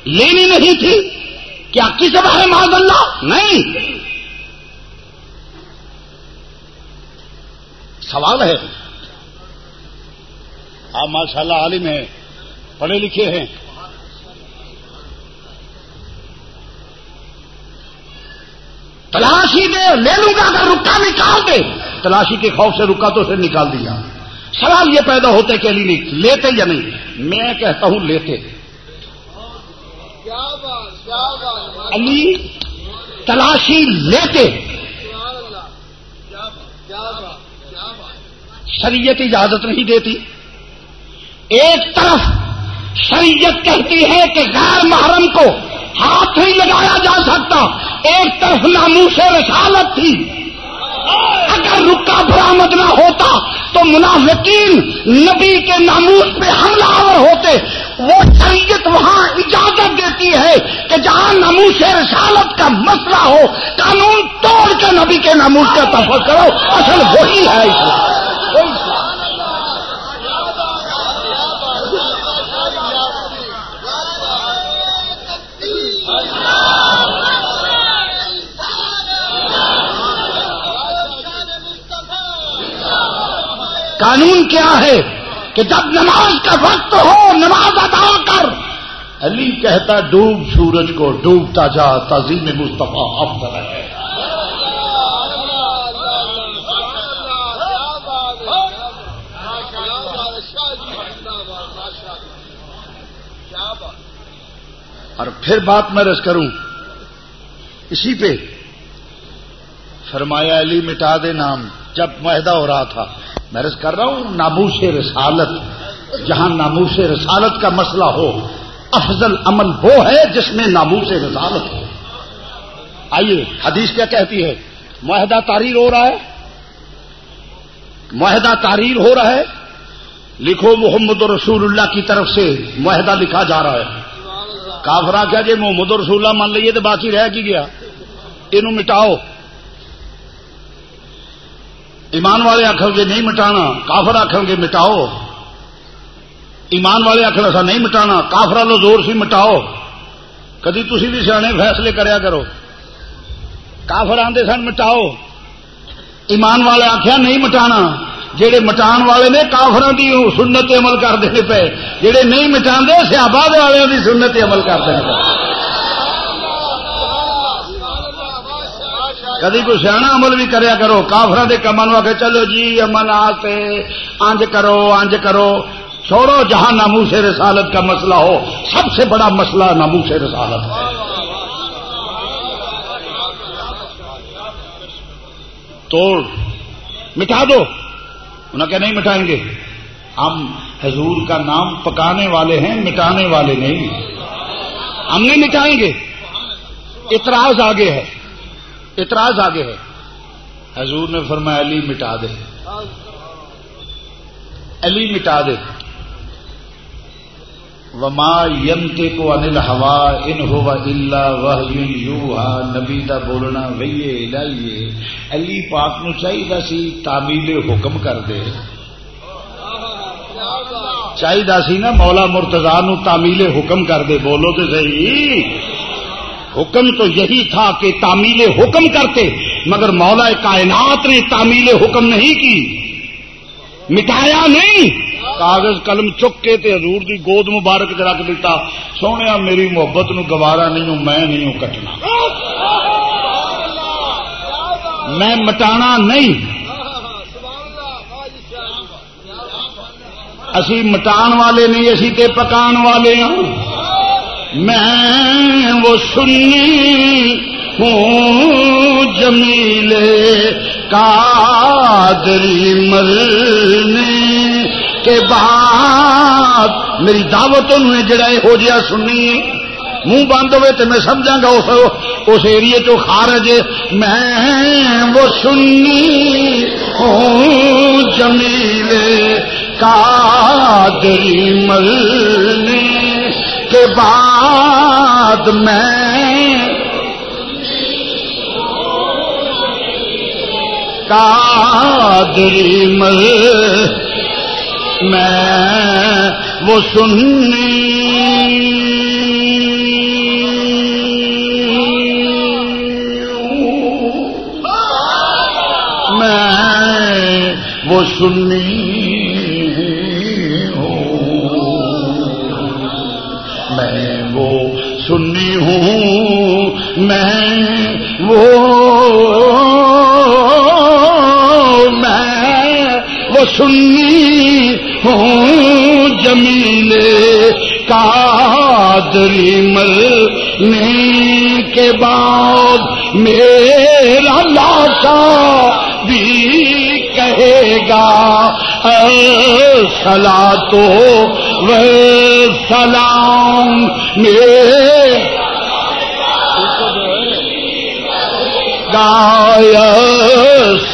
[SPEAKER 3] لینی نہیں تھی؟ کیا کس ہے معذ اللہ نہیں۔ سوال ہے۔ آپ ماشاء اللہ عالم ہیں، پڑھے لکھے ہیں۔ تلاشی دے لے لوں گا اگر رکا نکال دے، تلاشی کے خوف سے رکا تو اسے نکال دیا۔ سوال یہ پیدا ہوتا ہے کہ علی نہیں لیتے یا نہیں؟ میں کہتا ہوں لیتے۔ علی تلاشی لیتے۔ شریعت اجازت نہیں دیتی۔ ایک طرف شریعت کہتی ہے کہ غیر محرم کو ہاتھ نہیں لگایا جا سکتا، ایک طرف ناموس رسالت تھی۔ اگر رکا برامد نہ ہوتا تو منافقین نبی کے ناموس پہ حملہ آور ہوتے۔ وہ شریعت وہاں اجازت دیتی ہے کہ جہاں ناموس رسالت کا مسئلہ ہو، قانون توڑ کے نبی کے ناموس کا تفر کرو۔ اصل وہی ہے۔ اسلام قانون کیا ہے کہ جب نماز کا وقت ہو، نماز ادا کر۔ علی کہتا، ڈوب سورج کو، ڈوبتا جا تعظیم مصطفیٰ افضل ہے۔ اور پھر بات میں رس کروں۔ اسی پہ فرمایا، علی مٹا دے نام، جب معاہدہ ہو رہا تھا۔ میں کر رہا ہوں، ناموس رسالت، جہاں ناموس رسالت کا مسئلہ ہو، افضل عمل وہ ہے جس میں ناموس رسالت ہو۔ آئیے، حدیث کیا کہتی ہے؟ معاہدہ تاریر ہو رہا ہے۔ معاہدہ تاریر ہو رہا ہے۔ لکھو محمد رسول اللہ کی طرف سے معاہدہ لکھا جا رہا ہے۔ کافرا کیا جی محمد رسول اللہ مان لیے تو باقی رہ کی گیا۔ یہ مٹاؤ۔ ایمان والے آخر گے نہیں مٹانا، کافر آخر گے مٹاؤ۔ ایمان والے آخر ایسا نہیں مٹانا کافرا لو زور سی مٹاؤ۔ کدی تھی بھی سیانے فیصلے کریا کرو۔ کافر آدھے سن مٹاؤ۔ ایمان والے آخیا نہیں مٹانا جہے مٹان والے نے کافر کی سنت عمل کرتے پے جہے نہیں مٹا سیابا والوں کی سنت عمل کرتے پے۔ کدی کوئی سیاح عمل بھی کریا کرو کافر کے کمن کے چلو جی امن آتے انج کرو انج کرو۔ چھوڑو جہاں نامو سے رسالت کا مسئلہ ہو۔ سب سے بڑا مسئلہ نامو سے رسالت توڑ مٹا دو۔ انہیں کیا نہیں مٹائیں گے۔ ہم حضور کا نام پکانے والے ہیں مٹانے والے نہیں۔ ہم نہیں مٹائیں گے۔ اعتراض آگے ہے۔ اعتراض آگے ہے۔ حضور نے فرمایا، علی مٹا دے۔ علی مٹا دے۔ وما ینتے کو انل ہوا ان ہوا اللہ وہ نبی دا بولنا ویے لائیے۔ علی پاک نو چاہیے سی تعمیل حکم کر دے۔ چاہیے سی نا مولا مرتضا نو تعمیل حکم کر دے۔ بولو تو صحیح۔ حکم تو یہی تھا کہ تعمیل حکم کرتے، مگر مولا کائنات نے تعمیل حکم نہیں کی۔ مٹایا نہیں۔ کاغذ قلم چک کے تے حضور دی گود مبارک رکھ دیتا سونے میری محبت نو گوارا نہیں ہوں، میں نہیں ہوں کٹنا۔ میں مٹانا نہیں۔ اسی مٹان والے نہیں، اسی تے پکان والے ہوں میں وہ سنی ہوں جمیل کادری مرنے کے بعد۔ میری دعوت نے جڑا ہو جیا سنی منہ بند ہوئے تو میں سمجھا گا اس اس ایریے چو خارج میں وہ سنی ہوں جمیل کادری مرنے کے بعد میں کادری مل میں وہ سنی۔ میں وہ سنی۔ ہوں میں وہ میں وہ سنی ہوں جمیل کادری ملنے کے بعد میرا لاشا بھی کہے گا سلا تو سلام میں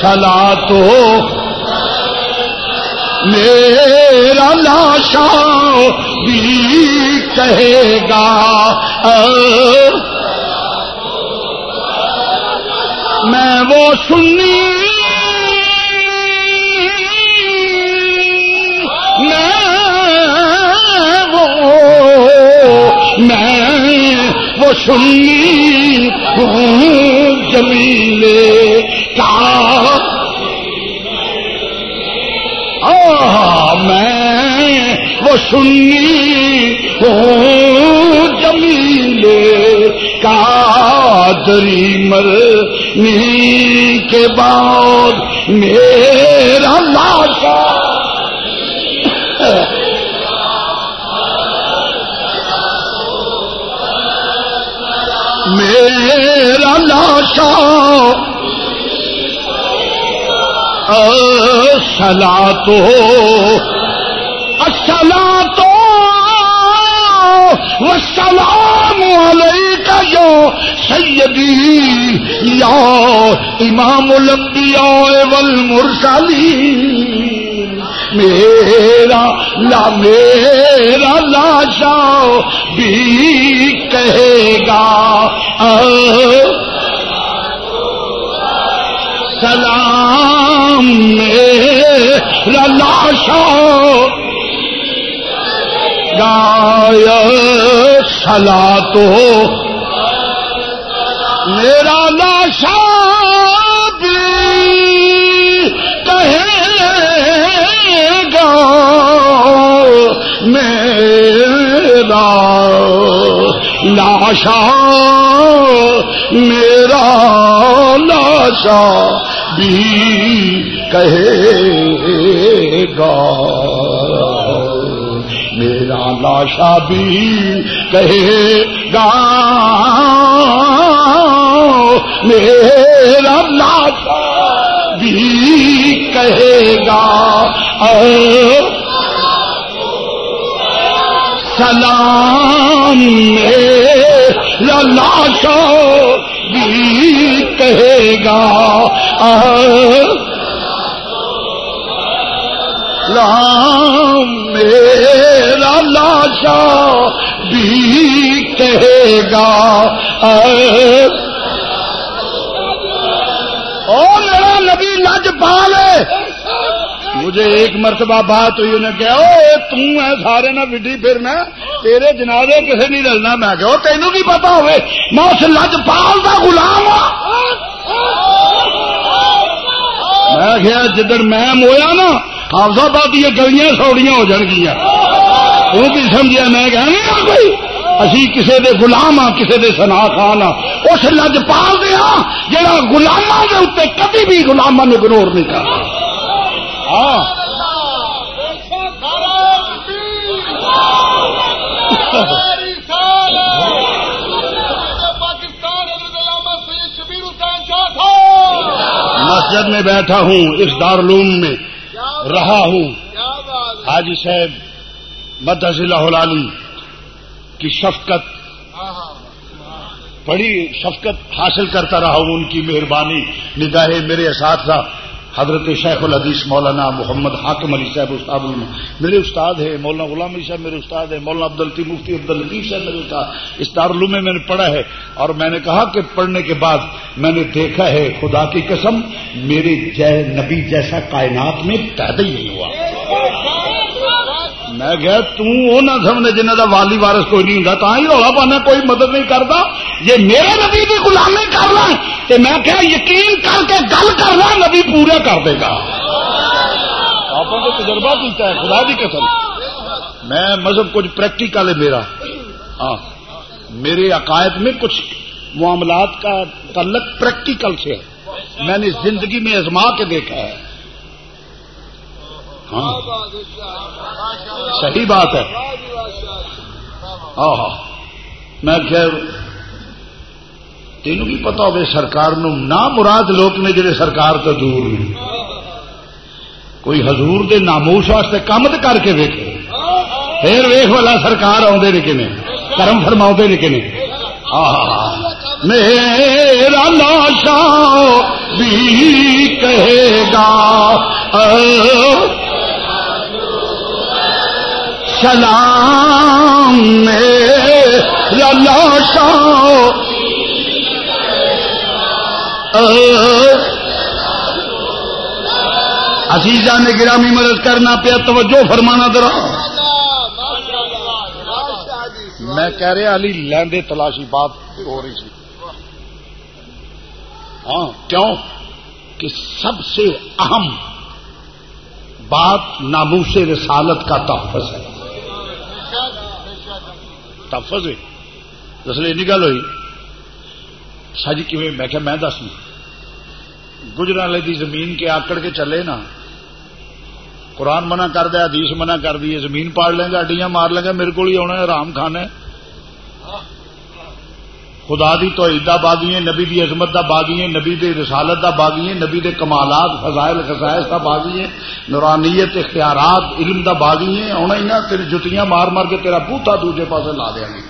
[SPEAKER 3] سلا تو میرا لاشا بھی کہے گا میں وہ سنی میں وہ سنی ہوں۔ جمیل کا میں وہ سنی ہوں جمیل کا دری مرنی کے بعد میرا لاشا۔ میرے میرا لاشا۔ سلا تو سلا تو وسلام علیکہ یا سیدی، یا امام الانبیاء والمرسلین۔ میرا لا، میرا لاشا بھی کہے گا۔ سلام میرا لاشا گایا سلا تو میرا لاشا میرا لاشا، میرا لاشا بھی کہے گا۔ میرا لاشا بھی کہے گا۔ میرا لاشا بھی کہے گا۔ سلام۔ میرا لاشا بھی کہے گا۔ لام میرا لاشا بھی کہے گا۔ او میرا نبی لج پالے مجھے ایک مرتبہ بات ہوئی انہیں کہا او تم ہے سارے نہ وڈی پھرنا تیرے جنازے کسے نہیں رلنا؟ میں کہ تینوں کی پتا ہوئے۔ میں اس لج پال کا گلام ہوں میں کیا جدن میں مویا نا حافظ آباد دیا گلیاں سوڑیاں ہو جان گیا وہ بھی سمجھا میں کہ کوئی۔ اسی کسے دے غلام ہاں کسے دے سنا خان ہاں۔ اس لج پال دیا جہاں گلاموں کے اتنے کبھی بھی گلاموں نے اگنور نہیں کرتا ہاں۔ مسجد میں بیٹھا ہوں، اس دارالعلوم میں رہا ہوں۔ حاجی صاحب مدض علی کی شفقت بڑی شفقت حاصل کرتا رہا ہوں، ان کی مہربانی نگاہ میرے اساتذہ حضرت شیخ الحدیث مولانا محمد حاکم علی صاحب استاد میرے استاد ہیں، مولانا غلام علی صاحب میرے استاد ہیں، مولانا عبد الطیف مفتی عبد الطیف صاحب میرے استاد، اس دارالعلوم میں میں نے پڑھا ہے اور میں نے کہا کہ پڑھنے کے بعد میں نے دیکھا ہے، خدا کی قسم میرے جے نبی جیسا کائنات میں پیدا ہی نہیں ہوا۔ میں گیا تنا سمجھے جنہ کا والی وارس کوئی نہیں ہوں تا ہی رولا پانا، کوئی مدد نہیں کرتا یہ میرے نبی کی غلامی کر لیں تو میں کیا یقین کر کے گل کر لیں، نبی پورا کر دے گا۔ آپ نے تجربہ کیتا ہے، خدا کی قسم۔ میں مذہب کچھ پریکٹیکل ہے میرا۔ ہاں میرے عقائد میں کچھ معاملات کا تعلق پریکٹیکل سے ہے۔ میں نے زندگی میں ازما کے دیکھا ہے۔ ہاں۔ صحیح بات ہے۔ میں خیر تینوں بھی پتا ہوگی سرکار نو نہ مراد لوگ نے جڑے سرکار تو دور نہیں کوئی حضور دے ناموس واسطے کام تو کر کے ویکے پھر ویخ والا سرکار آدھے نے کنے؟ کرم فرما نے کنے؟ میرا لاشا بھی کہے گا سلام میرا لاشا عزیزہ نے گرامی، مدد کرنا پیا، توجہ فرمانا درا میں کہہ رہا، علی لیندے تلاشی بات ہو رہی تھی ہاں کیوں؟ کہ سب سے اہم بات ناموس رسالت کا تحفظ ہے۔ تحفظ ہے دسلی گل ہوئی سج جی کی میں کہ میں دس گجرالے کی زمین کے آکڑ کے چلے نا، قرآن منع کر دیا حدیث منع کر دی زمین پاڑ لیں گا اڈیاں مار لیں گا میرے کو آنا آرام کھانا خدا دی تو عیدا باغی ہیں، نبی دی عظمت دا باغی ہیں، نبی دی رسالت دا باغی ہیں، نبی دے کمالات، فضائل خسائش دا باغی ہیں، نورانیت، اختیارات، علم دا باغی ہیں ہونا ہی نا تیری جتیاں مار مار کے تیرا بوتا دوجے پاسے لا دیا گی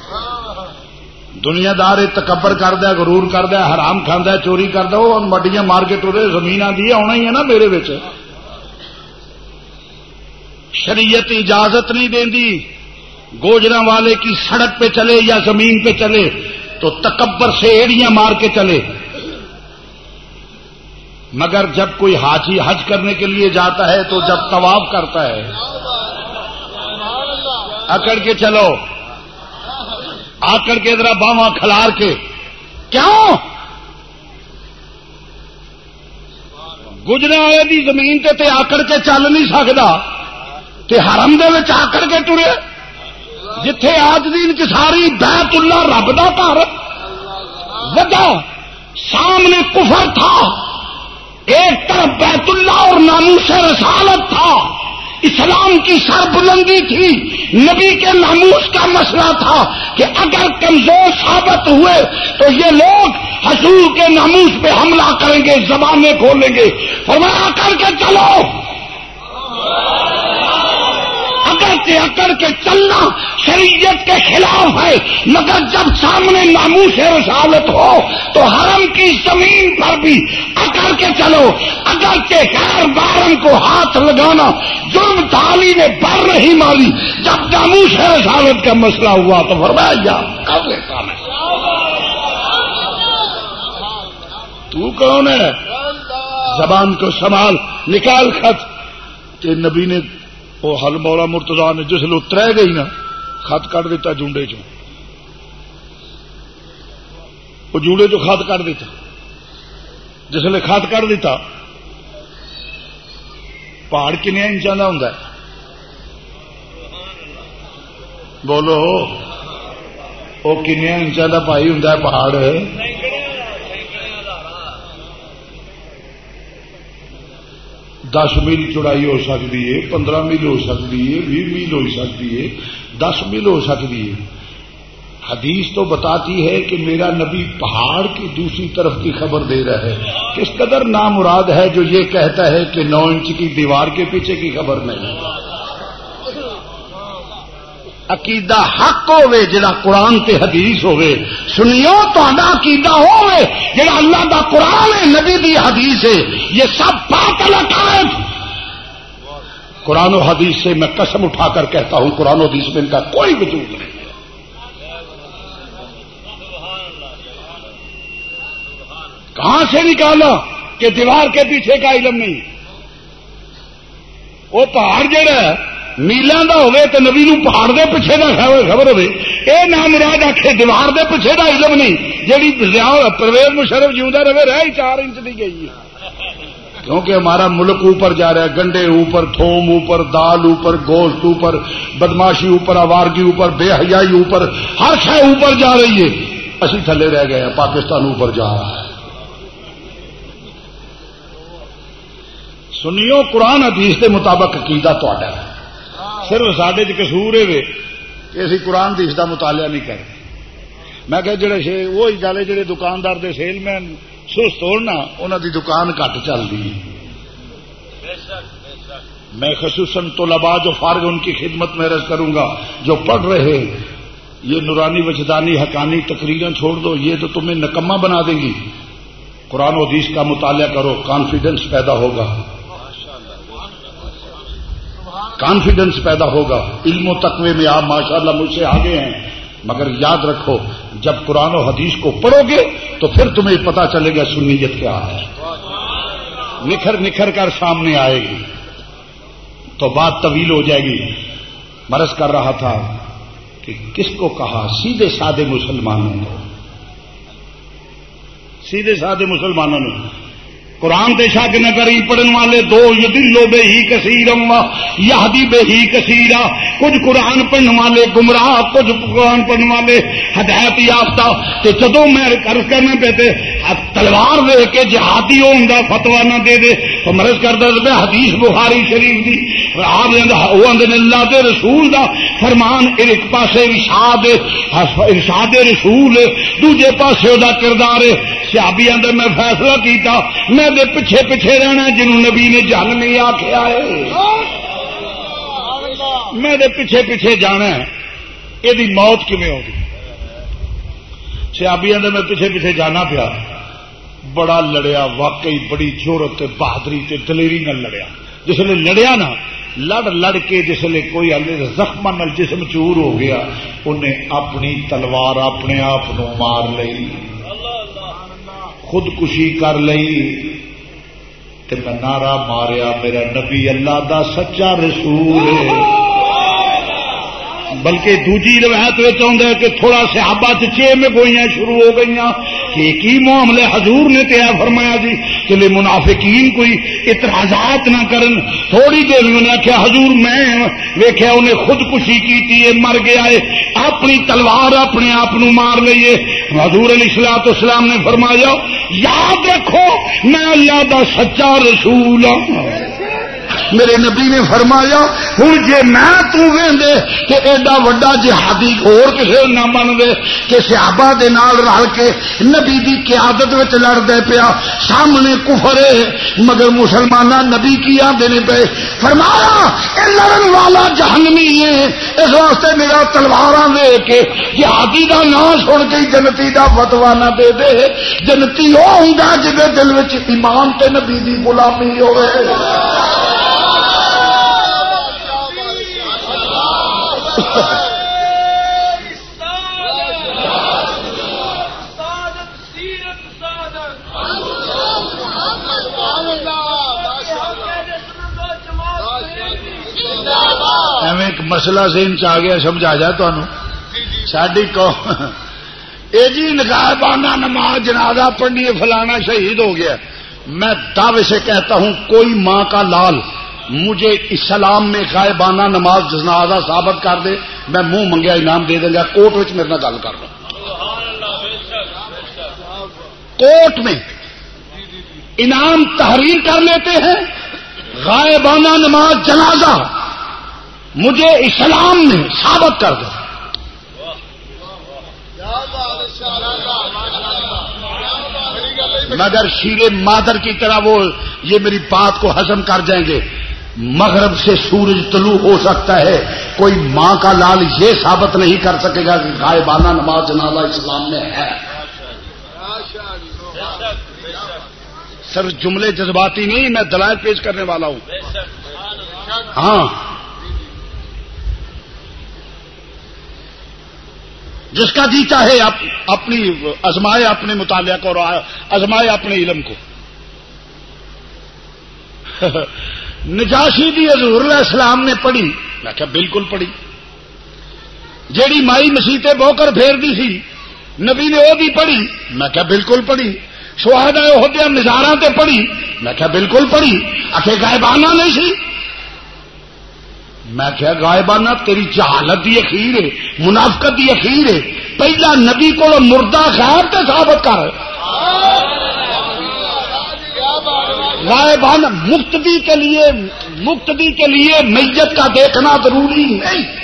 [SPEAKER 3] دنیا دار تکبر کرد غرور کرد حرام کھانا چوری کرد مڈیاں مار کے ٹورے زمین آدھی آنا ہی ہے نا میرے بچ شریعت اجازت نہیں دینی۔ گوجرا والے کی سڑک پہ چلے یا زمین پہ چلے۔ تو تکبر سے ایڑیاں مار کے چلے۔ مگر جب کوئی حاجی حج کرنے کے لیے جاتا ہے تو جب طواف کرتا ہے۔ اکڑ کے چلو۔ آکڑ کے ادھر باواں کھلار کے۔ کیوں؟ گجرا والے کی زمین تے تے آکڑ کے چل نہیں سکتا تے حرم دے آکڑ کے ٹرے۔ جتھے آج دن کی ساری بیت اللہ رب دا گھر وجہ سامنے کفر تھا، ایک طرف بیت اللہ اور ناموس رسالت تھا۔ اسلام کی سر بلندی تھی۔ نبی کے ناموس کا مسئلہ تھا کہ اگر کمزور ثابت ہوئے تو یہ لوگ حضور کے ناموس پہ حملہ کریں گے، زبانیں کھولیں گے۔ فرمایا کر کے چلو۔ اگر اکڑ کے چلنا شریعت کے خلاف ہے، مگر جب سامنے نامو سے رسالت ہو، تو حرم کی زمین پر بھی اکڑ کے چلو۔ اگر کے خیر بارم کو ہاتھ لگانا جرم تالی نے بر نہیں ماری، جب نامو سے رسالت کا مسئلہ ہوا تو فرمایا جا۔ کر لیتا میں تو کون ہے؟ زبان کو سنبھال، نکال خط۔ کہ نبی نے وہ ہل مولا مرتضا نے جس اتر گئی نا، خط کٹ دیتا جونڈے چ وہ جوڑے چ خط کٹ دیتا جسے خط کٹ دیتا پہاڑ کنیا انچان کا ہوں بولو، وہ کنیا انچان کا پائی ہوں پہاڑ۔ دس میل چڑائی ہو سکتی ہے، پندرہ میل ہو سکتی ہے بھی میل ہو سکتی ہے، دس میل ہو سکتی ہے۔ حدیث تو بتاتی ہے کہ میرا نبی پہاڑ کی دوسری طرف کی خبر دے رہا ہے۔ کس قدر نامراد ہے جو یہ کہتا ہے کہ نو انچ کی دیوار کے پیچھے کی خبر نہیں۔ عقیدہ حق ہوے جڑا قرآن تے حدیث ہوے سنیو تو عقیدہ ہوے جڑا اللہ دا قرآن ہے، نبی دی حدیث ہے۔ یہ سب باطل عقائد۔ قرآن و حدیث سے میں قسم اٹھا کر کہتا ہوں، قرآن و حدیث میں ان کا کوئی وجود نہیں۔ کہاں سے نکالا کہ دیوار کے پیچھے کا علم نہیں؟ وہ پہاڑ جڑا ہے میلان کا ہوے تو نبی نو پہاڑ دے پیچھے کا خبر ہوے یہ نام مراد آخ دیوار دے پیچھے کا علم نہیں جیڑی پرویز مشرف جیوا رہے رہ چار انچ دی گئی کیونکہ ہمارا ملک اوپر جا رہا ہے گنڈے اوپر تھوم اوپر دال اوپر گوشت اوپر بدماشی اوپر آوارگی اوپر بے حیائی اوپر ہر شہ اوپر جا رہی ہے اسی تھلے رہ گئے ہیں پاکستان اوپر جا رہا ہے سنیو قرآن حدیث کے مطابق عقیدہ تا صرف سڈے چسور ہے کہ اسی قرآن دیش کا مطالعہ نہیں کرتے میں کہ جڑے وہ گل جڑے دکاندار دے سیل مین سست ہونا انہوں دی دکان کٹ چلتی میں خصوصاً تو لبا جو فارغ ان کی خدمت میں رس کروں گا جو پڑھ رہے یہ نورانی وجدانی حقانی تقریریں چھوڑ دو یہ تو تمہیں نکما بنا دیں گی قرآن و حدیث کا مطالعہ کرو کانفیڈنس پیدا ہوگا کانفیڈنس پیدا ہوگا۔ علم و تقوی میں آپ ماشاء اللہ مجھ سے آگے ہیں۔ مگر یاد رکھو، جب قرآن و حدیث کو پڑھو گے تو پھر تمہیں پتا چلے گا سنیت کیا ہے۔ نکھر نکھر کر سامنے آئے گی۔ تو بات طویل ہو جائے گی۔ مرض کر رہا تھا کہ کس کو کہا؟ سیدھے سادے مسلمانوں کو۔ سیدھے سادے مسلمانوں نے۔ قرآن دے شاگ نگری پڑھن والے دو دلو بے ہی کثیر یادی بے ہی کثیرا کچھ قرآن پڑھن والے گمراہ، کچھ قرآن پڑھن والے ہدایت یافتہ۔ تو جدو میں قرض کرنے پہ تھے تلوار دے کے جہادی ہوں فتوا نہ دے دے۔ تو مرض کرتا حدیث بخاری شریف دی۔ اللہ دے رسول دا فرمان، ایک پاسے ارشاد ارشاد رسول دوجے پاسے دا کردار سیابی اندر میں فیصلہ کیتا، میں دے پیچھے پیچھے رہنا جنہوں نبی نے جل نہیں آخیا میں دے پیچھے پیچھے جانا یہ موت کیون ہوگی؟ سیابی اندر میں پیچھے پیچھے جانا پیا۔ بڑا لڑیا، واقعی بڑی جورت بہادری تے دلیری نہ لڑیا۔ جس نے لڑیا نا لڑ لڑ کے جسے کوئی کوئی زخم نل جسم چور ہو گیا، انہیں اپنی تلوار اپنے آپ مار لی خودکشی کر لی میں نعرہ ماریا، میرا نبی اللہ دا سچا رسول ہے۔ بلکہ دوجی روایت ہے کہ تھوڑا صحابہ چھ میں گوئیاں شروع ہو گئی کہ کی معاملے حضور نے تیا فرمایا جی؟ چلے منافقین کوئی اعتراضات نہ کرن۔ تھوڑی دیر میں نے آخیا حضور میں ویخیا انہیں خودکشی کی مر گیا ہے۔ اپنی تلوار اپنے آپ مار لیے۔ حضور علی سلاط اسلام نے فرمایا، یاد رکھو، میں اللہ دا سچا رسول ہوں میرے نبی نے فرمایا ہوں جی میں تندے کہ ایڈا وڈا جہادی اور کسی نہ من دے کہ سیابا دے نال رل کے نبی دی قیادت لڑ دے پیا، سامنے کفرے مگر مسلمان نبی کی آدھے نے پے، فرمایا لڑن والا جہنمی ہے، اس واسطے میرا تلوار دے کے جہادی کا نام سن کے جنتی کا فتوا نہ دے دے، جنتی وہ ہوں جی دل میں ایمان تے نبی دی غلامی ہوئے۔ ایک مسئلہ سین چ گیا، سمجھا جائے تمہوں ساری قوم، اے جی نکاح نماز جنازہ پڑھنی فلانا شہید ہو گیا۔ میں دعوے سے کہتا ہوں، کوئی ماں کا لال مجھے اسلام میں غائبانہ نماز جنازہ ثابت کر دے، میں منہ منگیا انعام دے دیں گا کوٹ میرے گل کر رہا کوٹ میں انعام تحریر کر لیتے ہیں، غائبانہ نماز جنازہ مجھے اسلام میں ثابت کر دے۔ مگر شیر مادر کی طرح وہ یہ میری بات کو ہزم کر جائیں گے۔ مغرب سے سورج طلوع ہو سکتا ہے، کوئی ماں کا لال یہ ثابت نہیں کر سکے گا کہ غائبانہ نماز جنازہ اسلام میں ہے۔ سر، جملے جذباتی نہیں، میں دلائل پیش کرنے والا ہوں۔ ہاں۔ جس کا جی چاہے اپنی ازمائے اپنے مطالعہ کو اور ازمائے اپنے علم کو۔ [laughs] نجاشی دی حضور علیہ السلام نے پڑھی۔ میں کیا بالکل پڑھی۔ جیڑی مائی مسیطے بو کر پھیر دی سی نبی نے وہ بھی پڑھی۔ میں کیا بالکل پڑھی۔ سہاد عہدے نظارہ تے پڑھی۔ میں کیا بالکل پڑھی۔ آخر گائبانہ نہیں سی۔ میں کیا گائبانہ تیری جہالت دی اخیر ہے منافقت دی اخیر ہے۔ پہلا نبی کو مردہ خیر تے ثابت کر۔ غائبان مقتدی کے لیے، مقتدی کے لیے میت کا دیکھنا ضروری نہیں۔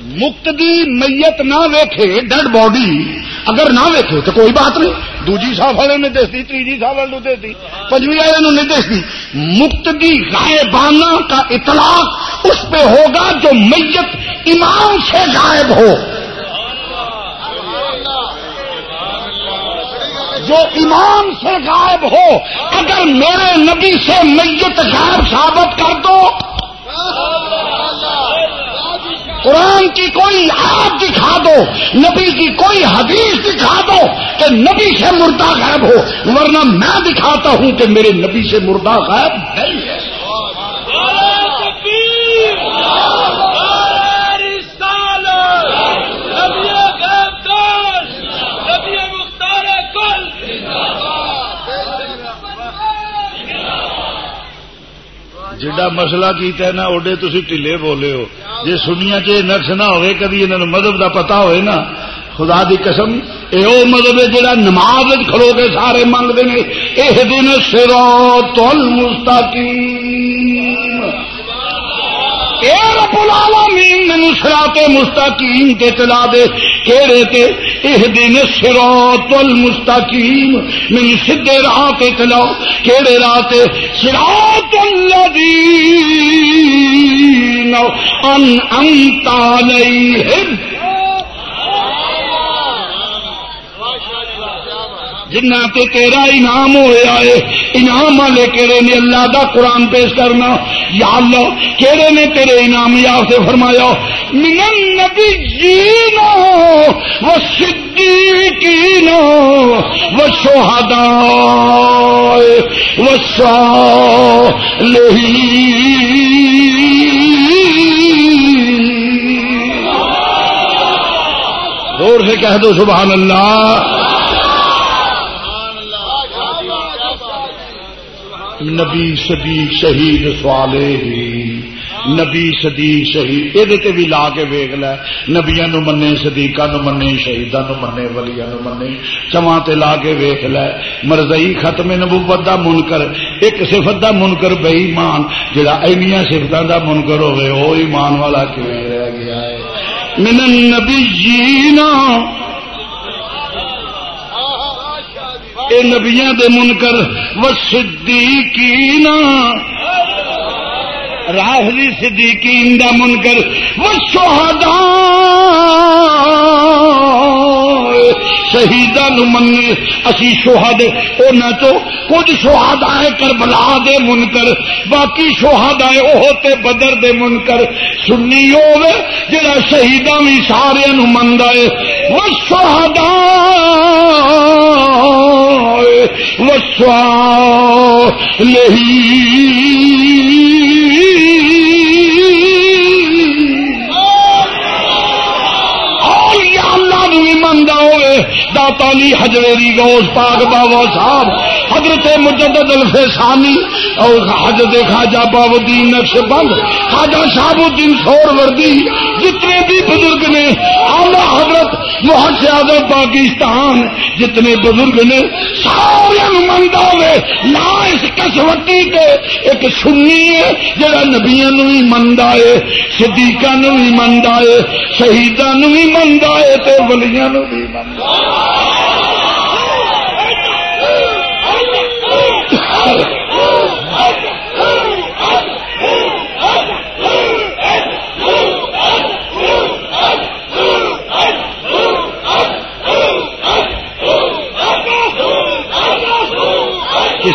[SPEAKER 3] مقتدی میت نہ ویکھے، ڈیڈ باڈی اگر نہ ویکھے تو کوئی بات نہیں۔ دوجی صاحب والے نے دستی تیجی صاحب والے دستی پنجوی والے نے دستی مقتدی غائبانہ کا اطلاق اس پہ ہوگا جو میت امام سے غائب ہو۔ جو ایمان سے غائب ہو اگر میرے نبی سے میت غائب ثابت کر دو قرآن کی کوئی آپ دکھا دو نبی کی کوئی حدیث دکھا دو کہ نبی سے مردہ غائب ہو ورنہ میں دکھاتا ہوں کہ میرے نبی سے مردہ غائب نہیں ہے جڈا مسئلہ کیتا ہے نا اوڈے تھی ٹھلے بولے ہو جی سنیا چ نقص نہ ہوئے کدی انہوں مذہب دا پتا ہوئے نا خدا دی قسم یہ مذہب ہے جڑا نماز کھلو کے سارے منگتے ہیں یہ دن سرو تل اے رب العالمین، مینو سراط مستقیم تے چلا دے۔ کہڑے تے؟ یہ دن سرو المستقیم۔ مینو سیدے راہ تے چلاؤ کہڑے راہ تے؟ سراط الذین، ان انت علیہم۔ جنہ تے تیرا انعام ہوا ہے انعام والے کہڑے نے اللہ دا قرآن پیش کرنا۔ یا اللہ کہڑے نے تیرے انعام یا فرمایا؟ من النبیین و صدیقین و شہداء و صالحین۔ زور سے کہہ دو سبحان اللہ۔ نبی صدیق شہید سوالے ہی۔ نبی صدیق شہید یہ بھی لا کے ویگ لے۔ نبیا نو منے صدیقہ نو منے شہیدان نو منے ولیا نو منے۔ چواں تے لا کے ویخ لے۔ مرزئی ختم نبوت دا منکر، ایک صفت دا منکر بے ایمان جڑا اینیا صفتاں دا منکر ہوئے او ایمان والا کیویں رہ گیا ہے؟ من النبیین اے نبیاں دے منکر و صدیقین راہلی صدیقین دا منکر و شہداء شہیداں نو مننے اسی شہد انہاں تو کچھ شہاد آئے کربلا دے منکر، باقی شہاد آئے اوہ تے بدر دے منکر۔ سنی ہوے جڑا شہیداں وی سارے نو مندا ہے۔ و شہداء منگا داتا لی حجویری گوش پاک بابا صاحب، حضرت مجدد الفسانی اور حضرت خواجہ باب الدین نقش بند، خواجہ شاہب الدین سور وردی جتنے بھی بزرگ نے آلہ حضرت محمد آزاد پاکستان، جتنے بزرگ نے، سارے منگا ہوئے لا اس کسوٹی کے ایک سنی ہے، جڑا نبیا نو بھی منگا ہے صدیقہ بھی منگا ہے شہیدان بھی منگا ہے، تے ولیاں نو بھی منگا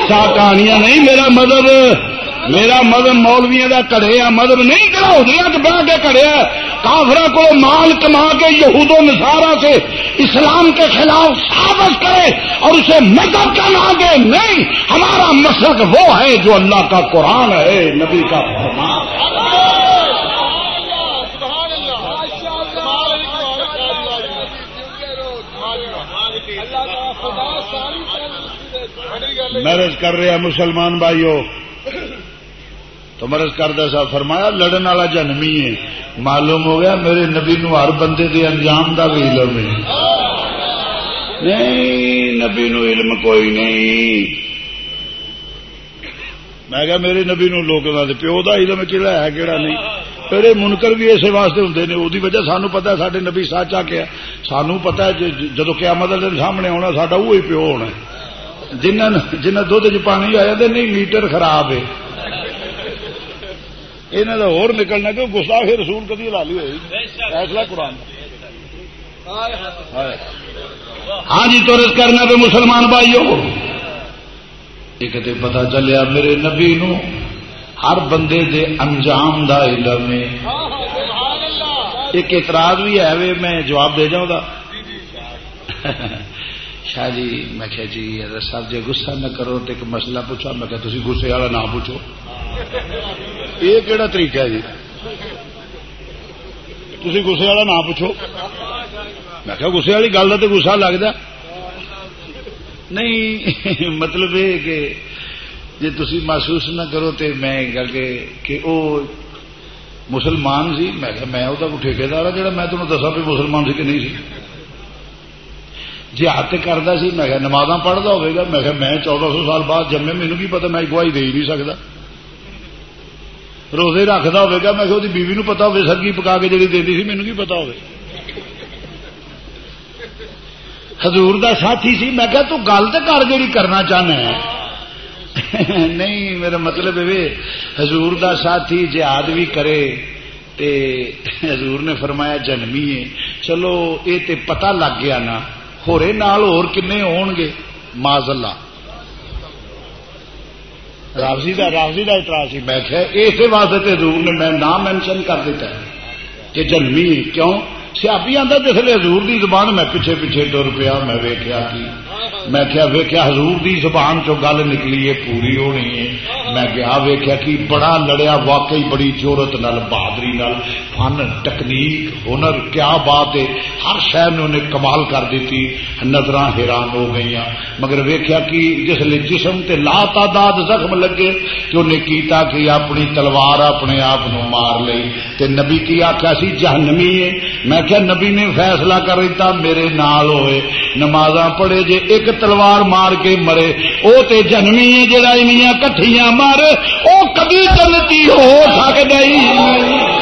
[SPEAKER 3] قصہ کہانیاں نہیں، میرا مذہب میرا مذہب مولویا کا کڑیا مذہب نہیں کرا ادھر بہ کے کڑیا کافرا کو مال کما کے یہود و نصارہ سے اسلام کے خلاف سابت کرے اور اسے مذہب کا نہ دے۔ نہیں، ہمارا مسلک وہ ہے جو اللہ کا قرآن ہے، نبی کا فرمان ہے۔ مرض کر رہے مسلمان بھائیو۔ تو مرض کرتا سا فرمایا، لڑن والا جنمی ہے۔ معلوم ہو گیا میرے نبی نو ہر بندے دے انجام دا بھی علم ہے۔ نہیں، نبی نو علم کوئی نہیں۔ میں کہا، میرے نبی نو لوگ پیو دا علم کہڑا ہے کہڑا نہیں۔ میرے منکر بھی اسی واسطے ہوں نے وہی وجہ سانو پتا سارے نبی سچ آ کے سانو پتا جدو قیامت سامنے آنا سا وہی پیو ہونا جنہ جنہ دھد چ پانی آیا تو نہیں میٹر خراب ہے یہاں کا ہو نکلنا کہ گسا کے رسول کدی لالی ہوئی فیصلہ قرآن ہاں جی تو کرنا تو مسلمان بھائی ہو ایک تو پتا چلیا میرے نبی نو ہر بندے دے انجام دا علم ہے ایک اعتراض بھی ہے میں جواب دے جاؤں گا شاہ جی میں کہ جی صاحب جی گسا نہ کرو تو ایک مسئلہ پوچھا میں کہ تھی گسے والا نہ پوچھو۔ یہ کہڑا طریقہ ہے جی؟ تھی گسے والا نہ پوچھو۔ میں کہ گسے والی گل کا تو گسا لگتا نہیں [laughs] مطلب یہ کہ جی تھی محسوس نہ کرو تو میں گل کہ وہ مسلمان سی۔ میں کہ میں وہ ٹھیکار ہاں جا میں تمہیں دسا بھی مسلمان سی کہ نہیں سی۔ جی جہاد کرتا سی، میں نماز پڑھتا ہوگا۔ میں میں چودہ سو سال بعد جمے مینو کی پتا میں گواہی دے ہی نہیں سکتا۔ روزے رکھتا ہوگا، میں وہ بیوی نو پتا ہوگی سرگی پکا کے جی دینی سی مینو کی پتا ہوگی حضور دا ساتھی سی، میں کہ تو گل تو کر جی کرنا چاہنا ہے۔ نہیں، میرا مطلب حضور دا ساتھی جہاد بھی کرے تے حضور نے فرمایا جنمی ہے۔ چلو یہ تے پتہ لگ گیا نا۔ ہورے نال اور کنے ہون گے ماض اللہ رافضی کا رافضی کا اعتراض سی میں اسی واسطے حضور نے میں نام مینشن کر دیتا ہے کہ جنمی کیوں سیابی آتا جس حضور دی زبان میں پیچھے پیچھے ٹر پیا میں ویکیا کی میں کیا ویکیا حضور دی زبان چو گل نکلی ہے، پوری ہونی ہے۔ میں گیا ویکیا کی بڑا لڑیا، واقعی بڑی جورت نال، بہادری نال۔ فن ٹکنیک ہنر، کیا بات ہے۔ ہر شہر نے انہیں کمال کر دیتی نظر حیران ہو گئی مگر ویکیا کی جس لیے جسم تے لا تعداد زخم لگے، کہ انہیں کیتا کہ اپنی تلوار اپنے آپ مار لئی۔ تے نبی کی آخیا سی، جہنمی ہے۔ میں کیا نبی نے فیصلہ کر دیتا، میرے نال ہوئے۔ نماز پڑھے جے ایک تلوار مار کے مرے وہ تے جنمی ہے جڑا کٹھیاں مارے وہ کبھی جنتی ہو سکتا ہی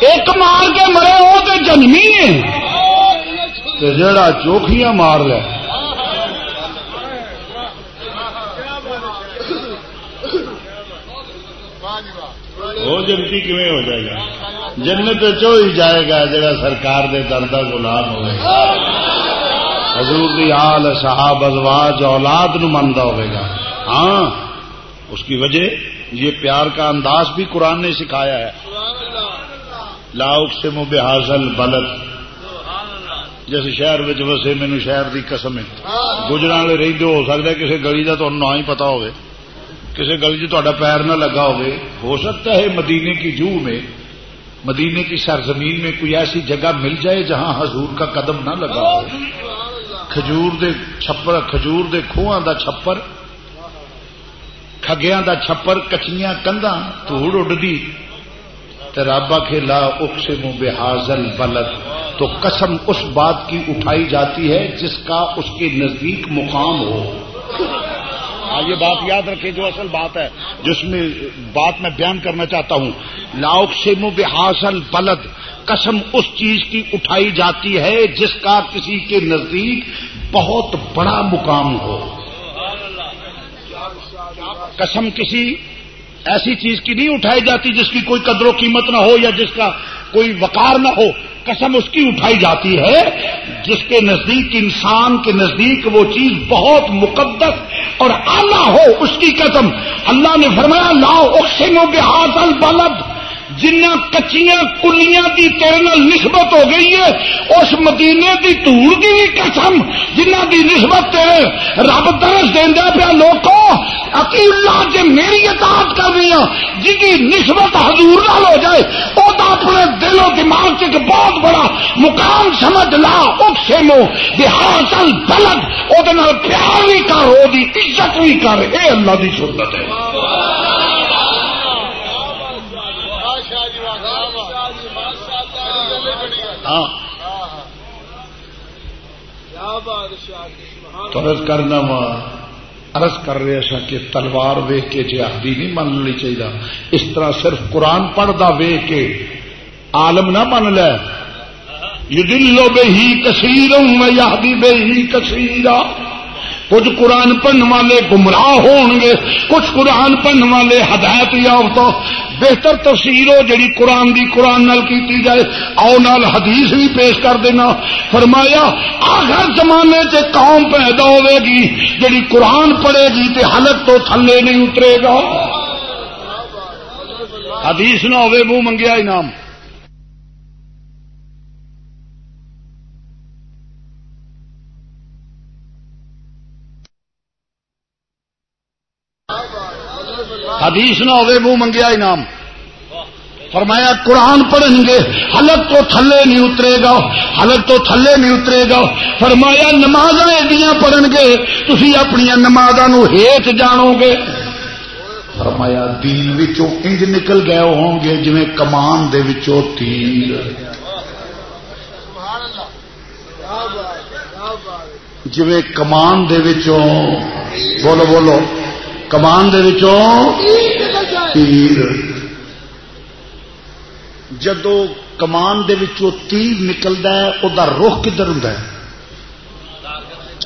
[SPEAKER 3] ایک مار کے مرے وہ تو جنمی ہے۔ جڑا چوکھیاں مار لے۔ وہ جنتی کیون ہو جائے گا؟ جنت چو ہی جائے گا جڑا سرکار دے دردہ غلام ہوئے۔ گا حضور دی آل صحاب ازواج اولاد نو منتا ہوئے گا۔ ہاں اس کی وجہ یہ پیار کا انداز بھی قرآن نے سکھایا ہے۔ لاؤک سے مو بحاصل بلد جیسے شہر میں وسے مینو شہر کی قسم ہے. گجرا والے رہتے ہو سکتا ہے کسی گلی کا تو نہ ہی پتا ہوگی کسی گلی چ پیر نہ لگا ہوگی ہو سکتا ہے مدینے کی جو میں، مدینے کی سرزمین میں کوئی ایسی جگہ مل جائے جہاں حضور کا قدم نہ لگا ہو. کھجور دے چھپر، کھجور دے کھواں دا چھپر، کھگیاں دا چھپر کچیاں کنداں دھوڑ اڈدی رب کے لا اقسم بحاظل بلد تو قسم اس بات کی اٹھائی جاتی ہے جس کا اس کے نزدیک مقام ہو۔ ہاں، یہ بات یاد رکھیں جو اصل بات ہے، جس میں بات میں بیان کرنا چاہتا ہوں۔ لاؤک سے بحاصل بلد قسم اس چیز کی اٹھائی جاتی ہے جس کا کسی کے نزدیک بہت بڑا مقام ہو۔ قسم کسی ایسی چیز کی نہیں اٹھائی جاتی جس کی کوئی قدر و قیمت نہ ہو یا جس کا کوئی وقار نہ ہو۔ قسم اس کی اٹھائی جاتی ہے جس کے نزدیک انسان کے نزدیک وہ چیز بہت مقدس اور اعلیٰ ہو، اس کی قسم۔ اللہ نے فرمایا، لاؤ اکسنگ و بحاظ البلد۔ جنہ کچیاں کلیاں دی تیرے نسبت ہو گئی ہے، اس مدینے دی دھوڑ دی بھی قسم، جنہ دی نسبت تیرے رب درس دینا پیا لوگوں اکی اللہ جی میری اطاعت کر رہی ہوں جی نسبت حضور نال ہو جائے وہ تو اپنے دل و دماغ سے ایک بہت بڑا مقام سمجھ لا اکسے مو بحاصل ہاں بلد وہ پیار بھی کر وہ عزت بھی کر، اے اللہ دی سنت ہے۔ ہاں۔ ارض کرنا وا ارض کر رہے سا کہ تلوار ویخ کے جہادی نہیں من چاہیے۔ اس طرح صرف قرآن پڑھتا ویخ کے عالم نہ من لے۔ دلو بے ہی کثیر یادی بے ہی کثیر کچھ قرآن پڑھنے والے گمراہ ہون گے کچھ قرآن پڑھنے والے ہدایت یافتہ بہتر تفسیر ہو جڑی قرآن دی قرآن نال کیتی جائے. آؤ نال حدیث بھی پیش کر دینا. فرمایا، آخر زمانے سے قوم پیدا ہوے گی، جڑی قرآن پڑھے گی تے حلق تو تھلے نہیں اترے گا. حدیث نہ ہوئے، منہ منگیا انعام. حدیث نہ ہوئے، منہ منگیا انعام۔ فرمایا، قرآن پڑھیں گے، حلق تو تھلے نہیں اترے گا، حلق تو تھلے نہیں اترے گا۔ فرمایا نماز ایڈیاں پڑھن گے تھی اپنی نماز ہیٹ جانو گے۔ فرمایا، دین وچوں انج نکل گئے ہوں گے جی کمان دے وچوں تیر۔ جی کمان دے وچوں، بولو بولو۔ کمان دے وچوں تیر۔ جدو کمان دے وچوں تیر نکلتا ہے وہ رخ کدھر ہوں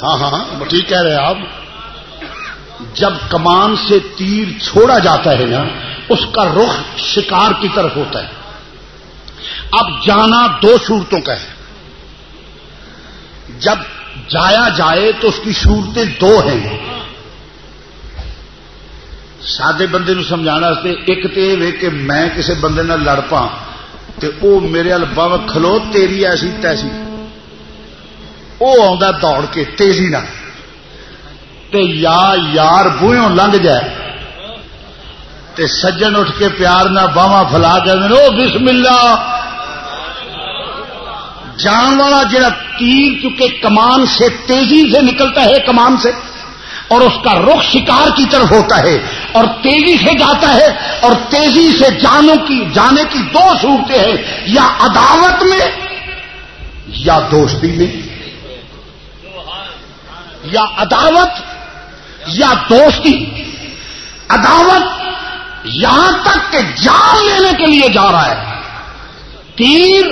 [SPEAKER 3] ہاں ہاں, ہاں، ٹھیک کہہ رہے آپ۔ جب کمان سے تیر چھوڑا جاتا ہے نا، اس کا رخ شکار کی طرف ہوتا ہے۔ اب جانا دو صورتوں کا ہے۔ جب جایا جائے تو اس کی صورتیں دو ہیں۔ سادے بندے نو سمجھانا ایک تو یہ کہ میں کسی بندے نہ لڑ پا تے او میرے ال کھلو، تیری ایسی تیسی۔ وہ دوڑ کے تیزی نہ تے یا یار بوئوں لنگ جائے۔ تے سجن اٹھ کے پیار نہ باوا فلا کے بسم اللہ جان والا جڑا تیر چکے کمان سے تیزی سے نکلتا ہے، کمان سے۔ اور اس کا رخ شکار کی طرف ہوتا ہے اور تیزی سے جاتا ہے اور تیزی سے جانوں کی جانے کی دو صورتیں ہیں، یا عداوت میں یا دوستی میں۔ یا عداوت یا دوستی۔ عداوت یہاں تک کہ جان لینے کے لیے جا رہا ہے۔ تیر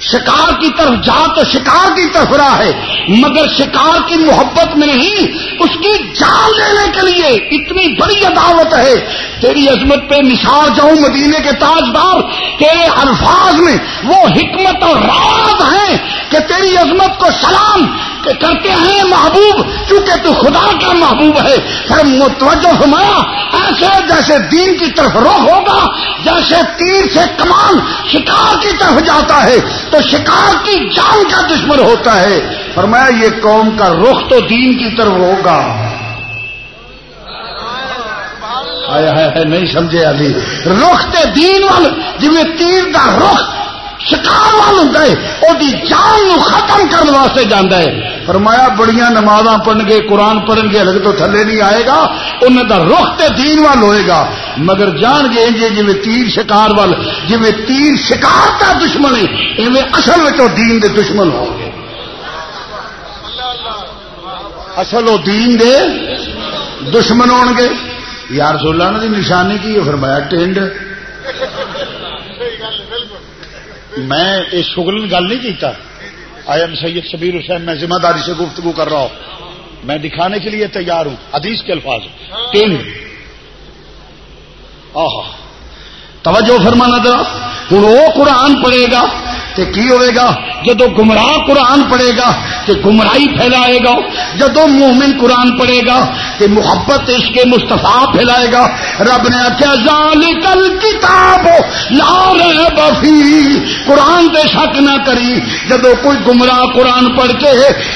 [SPEAKER 3] شکار کی طرف جا تو شکار کی طرف رہا ہے۔ مگر شکار کی محبت میں نہیں، اس کی جان لینے کے لیے اتنی بڑی عداوت ہے۔ تیری عظمت پہ نثار جاؤں مدینے کے تاجدار، تیرے الفاظ میں وہ حکمت اور راز ہیں کہ تیری عظمت کو سلام کہ کرتے ہیں، محبوب، چونکہ تو خدا کا محبوب ہے۔ پھر متوجہ فرمایا، ایسے جیسے دین کی طرف رخ ہوگا، جیسے تیر سے کمان شکار کی طرف جاتا ہے، تو شکار کی جان کا دشمن ہوتا ہے۔ فرمایا، یہ قوم کا رخ تو دین کی طرف ہوگا۔ آیا ہے نہیں سمجھے علی۔ رخ تے دین وال جی تیر کا رخ شکار وال ہوں وہ جان نو ختم کرنے واسطے جانا ہے۔ فرمایا، بڑیاں نماز پڑھ گے، قرآن پڑھن گے الگ تو تھلے نہیں آئے گا انہوں کا رخ تے دین وال ہوئے گا۔ مگر جان گے جی جی تیر شکار وال جی تیر شکار کا دشمن ہے، ایویں اصل میں دین دے دشمن ہو گے اصل وہ دین دے دشمن ہو گے۔ یار سولہ کی نشانی کی ہے؟ فرمایا، ٹینڈ۔ میں یہ شگلن گل نہیں کیتا۔ آئی ایم سید شبیر حسین میں ذمہ داری سے گفتگو کر رہا ہوں۔ میں دکھانے کے لیے تیار ہوں۔ حدیث کے الفاظ۔ تین۔ توجہ فرمانا ذرا۔ ہوں وہ قرآن پڑھے گا۔ کہ کی ہوئے گا؟ جدو گمراہ قرآن پڑھے گا، کہ گمراہی پھیلائے گا، جدو مومن قرآن پڑھے گا، کہ محبت اس کے مستفا پھیلائے گا۔ رب نے آخیا جان کل کتاب لا بفی قرآن دے شک نہ کری۔ جدو کوئی گمراہ قرآن پڑھ کے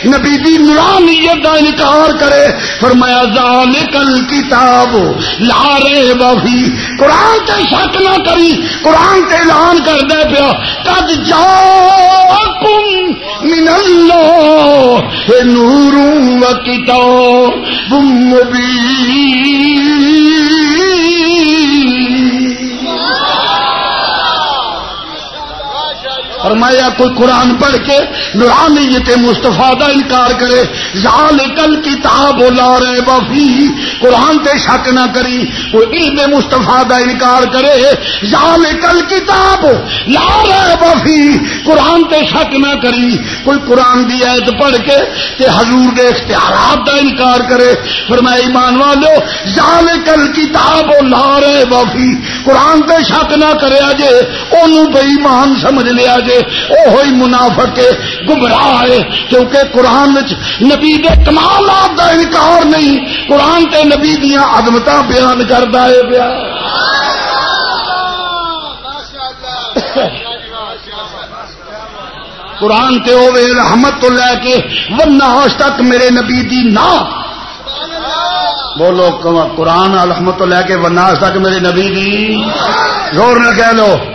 [SPEAKER 3] نبی دی نورانیت کا انکار کرے، فرمایا جان کل کتاب لارے بفی قرآن تے شک نہ کری، قرآن تے اعلان کر دے پیا کد جا من اللہ نور و کتاب مبین فرمایا، کوئی قرآن پڑھ کے نورانیت مستفا کا انکار کرے ظال کل کتاب لا رہے بفی قرآن تے شک نہ کری، کوئی علم مستفا کا انکار کرے ظال کل کتاب لا رہے بفی قرآن تے شک نہ کری۔ کوئی قرآن دی ایت پڑھ کے تے حضور دے اختیارات کا انکار کرے۔ فرمایا، ایمان والو ظال کل کتاب لا رہے بفی قرآن تے شک نہ کرے جے انہوں بے ایمان سمجھ لیا جے ہوئی منافق گمراہ ہے، کیونکہ قرآن نبی کے کمالات کا انکار نہیں، قرآن تے نبی دیا عدمت بیان کرتا ہے پیا۔ قرآن تے ہوے رحمت تو لے کے ون تک میرے نبی دی نا۔ بولو، قرآن الحمد تو لے کے وناس تک میرے نبی دی۔ زور نہ کہہ لو۔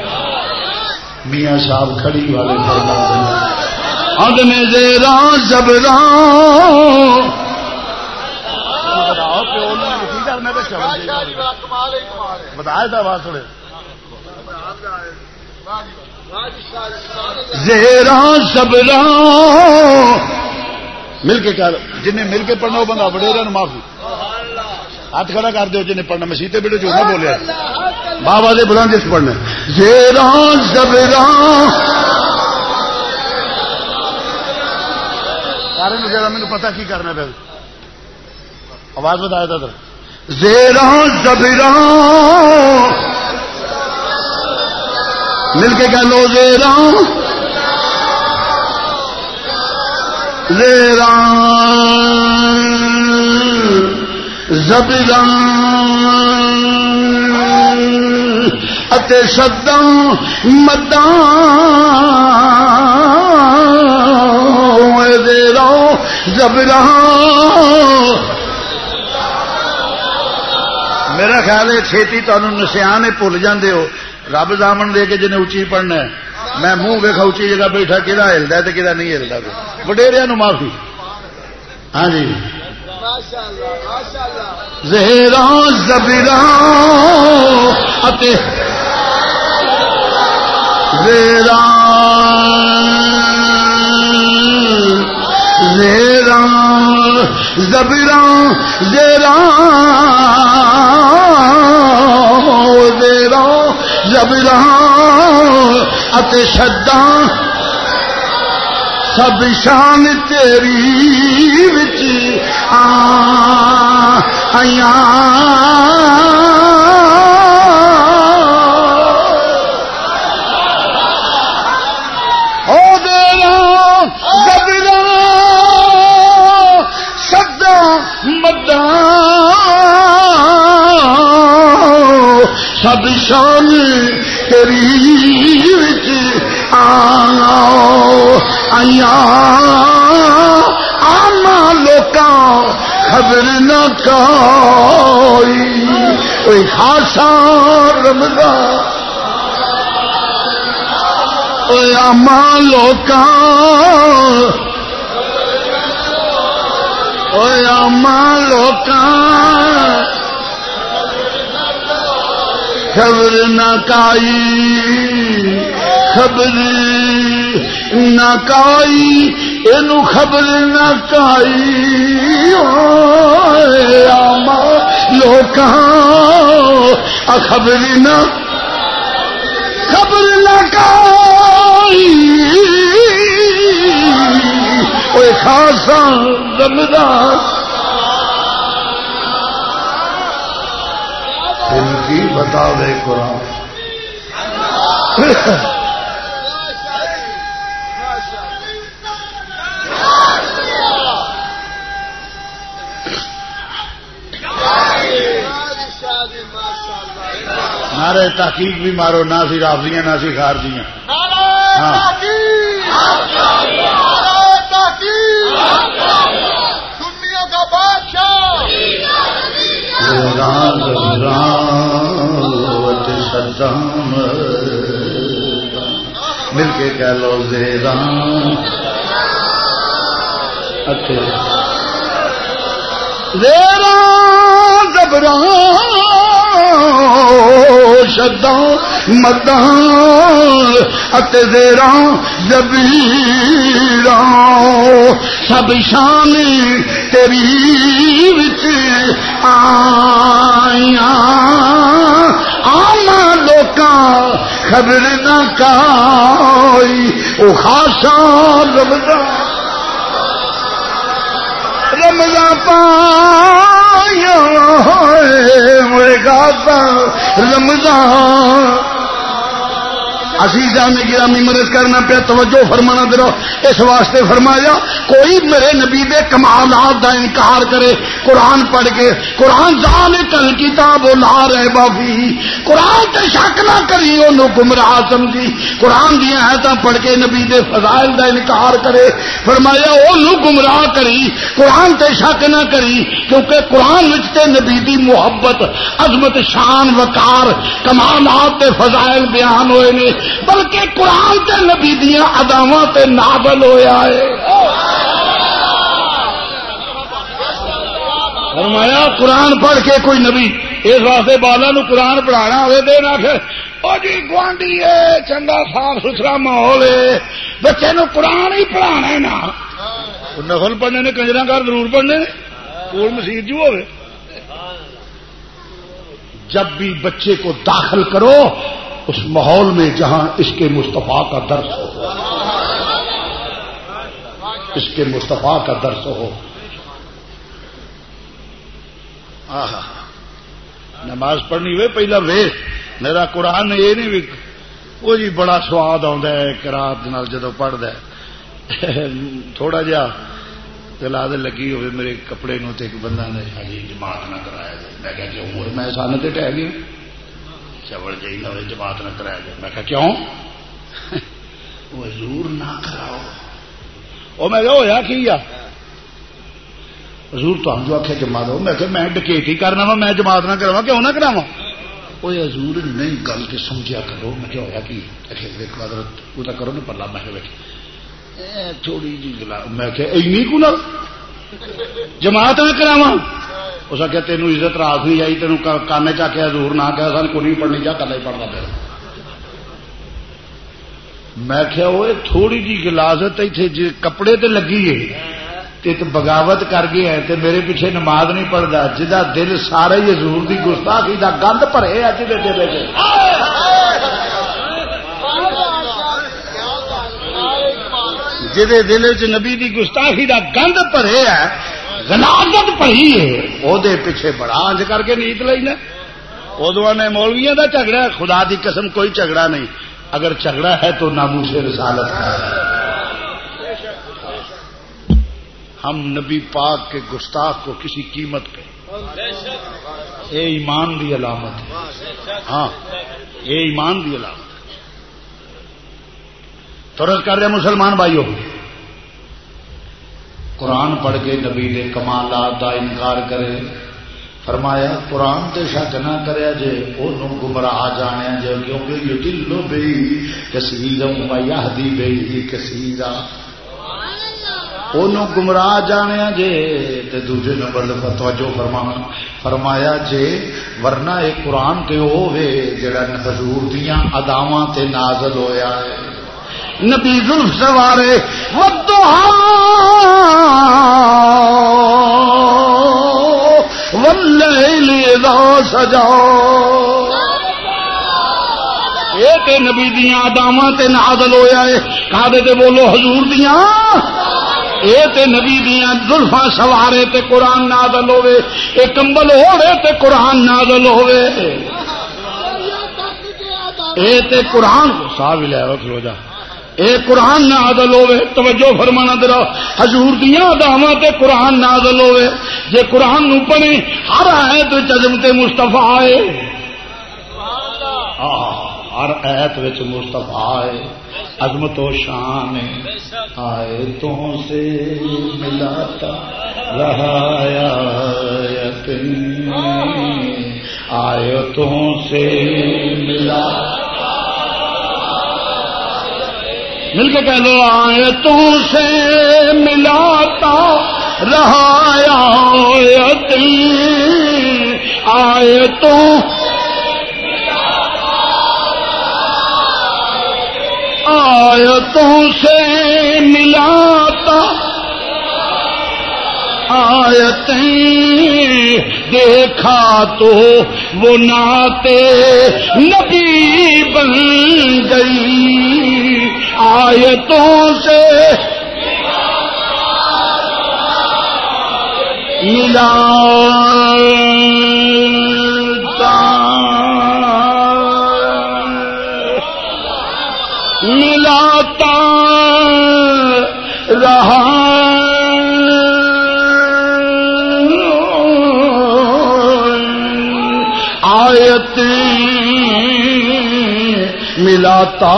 [SPEAKER 3] میاں صاحب کھڑی والے ہد میں زیرا زبرا بتایا تھا بات تھوڑے زیرا زبرا مل کے کر، جنہیں مل کے پڑھنا وہ بندہ وڈیرا معافی۔ ہاتھ کھڑا کر دو جنہیں پڑھنا مسیح بیٹے جو نہ بولے۔ بابا دے بلند جس پڑھنا زیرا زبرا سارے میں مجھے پتا کی کرنا پہ آواز بتایا تھا زیرا زبرا مل کے کہہ لو زیرا زیرا زبرا اتے سدا مدا زیرا زبرا میرا خیال ہے چھتی تمہیں نسیاں بھول جاندے ہو۔ رب دامن دے کے جن اچھی پڑھنا میں منہ ویخا اچھی جگہ بیٹھا کہڑا ہلدا ہے کہڑا نہیں ہلدا۔ وڈیریا نو معافی۔ ہاں جی۔ زہرا زبرا زیرا زیرا زبرا زیرا زیرا زبرا شدا سب شان تیری بچ آیا سب شان تیری آنا آنا لوک خبر نہ کوئی۔ خاصا رمضان۔ آما لوک آما لوک خبر نہ کائی خبر نہ کائی یہ خبر نہ کائی۔ آما لوک خبر نہ خبر نہ کائی۔ خاصا رمضان ان کی بتا دے قرآن۔ نعرے تحقیق بھی مارو نہ سی رافیاں نہ سی خارجیاں۔ ہاں۔ کا بادشاہ۔ سدام مل کے کہہ لو زیران اچھا۔ زیران گھبران شداں مداں زیرا زبیر سب شان تیری وچ آیا آنا لوکاں خبر نہ کائی، او خاصا رمضان۔ رمضان پا گا رمضان۔ عزیزہ نے گرامی مدد کرنا پیا توجہ فرمانا درو اس واسطے فرمایا کوئی میرے نبی دے کمالات دا انکار کرے، قرآن پڑھ کے، قرآن جان کل کتاب لا رہے بافی قرآن تے شک نہ کری، انہوں گمراہ سمجھی۔ قرآن دیا ہے پڑھ کے نبی دے فضائل دا انکار کرے۔ فرمایا، انہوں گمراہ کری۔ قرآن تے شک نہ کری، کیونکہ قرآن وچتے نبی دی محبت، عظمت، شان، وقار، کمالات تے فضائل بیان ہوئے نے۔ بلکہ قرآن تے نبی دیا اداوا تے ناول ہوا ہے۔ فرمایا قرآن پڑھ کے کوئی نبی اس واسطے بالا نو قرآن پڑھانا ہوئے دے نہ او جی گوانڈی ہے چنگا صاف ستھرا ماحول ہے بچے نو قرآن ہی پڑھانا ہے نا. نفل پڑھنے نے کنجرا گھر ضرور پڑھنے کول مسیح جو ہوئے۔ جب بھی بچے کو داخل کرو اس ماحول میں جہاں اس کے مصطفیٰ کا درس ہو۔ اس کے مصطفیٰ کا درس ہو۔ نماز پڑھنی ہوئے پہلا وے میرا قرآن یہ نہیں بھی وہ جی بڑا سواد آرات جدو پڑھتا ہے۔ [laughs] تھوڑا جا دلاد لگی ہوئے میرے کپڑے نو تے ایک بندہ نے ہاں جی جماعت نہ کرایا جائے۔ میں کہا کہ عمر میں سن سے ٹہ گئی چوڑ جی نہ جماعت نہ کرایا جائے۔ میں کہ کیوں؟ [laughs] وہ حضور نہ کراؤ۔ وہ میں کہ ہوا کی حضور تو جو آخیا جما دو میں کہ میں ڈکیٹی کرنا وا، میں جماعت نہ کروا کیوں نہ کراوا وہ حضور نہیں گل کے سمجھا کرو، میں کیا ہوا کہ حضرت، وہ تو کرو نا پلا میں تھوڑی جی گلا، میں کہ کو نہ؟ جماعت نہ کراوا اس آخیا تین عزت راس نہیں آئی تین کانے چاہیا دور نہ کیا سن کو نہیں پڑھنی چاہ کلا ہی پڑھنا پیا۔ میں کیا وہ تھوڑی جی گلازت اتنے جی کپڑے تے لگی ہے۔ تو بغاوت کر گیا تے میرے پیچھے نماز نہیں پڑھتا جہاں دل سارے ہی حضور دی گستاخی دا گند بھرے ہے جی دل جہے دل چ نبی دی گستاخی دا گند بھرے ہے غلاظت پڑھی ہے پیچھے بڑا انج کر کے نیت لینا ادو نے مولویا کا جھگڑا خدا دی قسم کوئی جھگڑا نہیں۔ اگر جھگڑا ہے تو نامو رسالت کا ہم نبی پاک کے گستاخ کو کسی قیمت پہ۔ یہ ایمان دی علامت ہے۔ ہاں یہ ایمان دی علامت فرض کر رہے مسلمان بھائیوں۔ قرآن پڑھ کے نبی نے کمالات دا انکار کرے۔ فرمایا، قرآن تے شک نہ کرے جے وہ گمراہ جانے جے، کیونکہ یہ دلو بئی کثیر یہدی بئی کثیر گمراہ جانے جے تے دوسرے نمبر توجہ فرما فرمایا جے ورنہ ایک قرآن تے ہوے جڑا حضور دیاں اداواں تے نازل ہویا ہے نبی زلف سوارے سجاؤ یہ نبی دیا داوا نادل ہوا ہے کھے بولو حضور دیاں دیا یہ نبی دیا زلفا سوارے تے قرآن نادل ہوے یہ کمبل ہوے تے قرآن نادل ہوے تے قرآن سا بھی لے رکھ لو جا۔ اے قرآن نہ عدل ہوے توجہ فرمانا درا حضور دیا داوا تے قرآن نہ عدل ہوے جے قرآن نو پڑھے ہر آیت عظم تے مستفا ہے ہر ایت وچ مستفا ہے، عظمت و شان آئے تو سے ملاتا رہا آئے تو سے ملاتا مل کے کہہ دو آئے تو سے ملاتا رہا آئے تو آیتوں سے ملاتا۔ آیتیں دیکھا تو وہ ناتے نبی بن گئی۔ آیتوں سے ملا ملاتا رہا۔ آیت ملاتا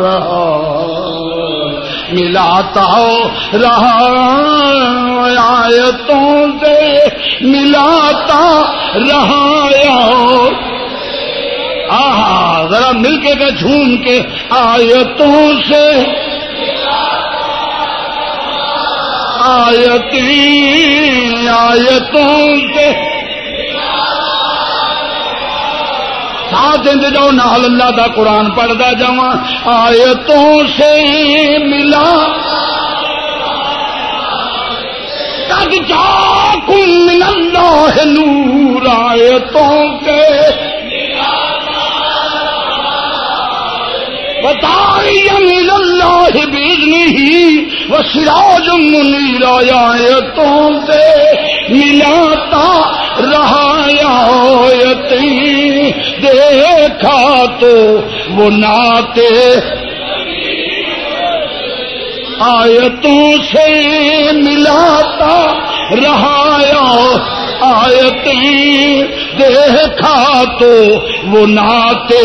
[SPEAKER 3] رہا۔ ملاتا رہا۔ آیتوں سے ملاتا رہا۔ آہا، ذرا مل کے کہ جھوم کے آیتوں سے۔ آیتی آیتوں سے۔ ساتھ جاؤ نال اللہ دا قرآن پڑھتا جا آیتوں سے ملا۔ تک جا کم اللہ نور آیتوں کے بتائی اللہ بھی وہ سراج منیر آیتوں سے ملاتا رہا دیکھا تو وہ ناتے آیتوں سے ملاتا رہا آیتی دیکھا تو وہ ناتے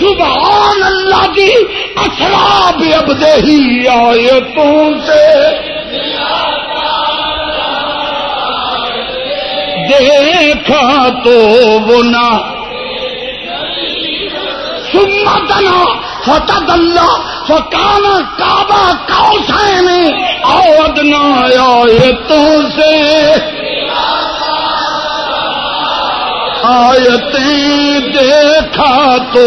[SPEAKER 3] سبحان اللہ کی اصراب اب دہی آیتوں سے۔ دیکھا تو وہ نہ۔ سمتنا فتح اللہ فکانا کعبہ کوسین اودنا آیتوں سے۔ آیتیں دیکھا تو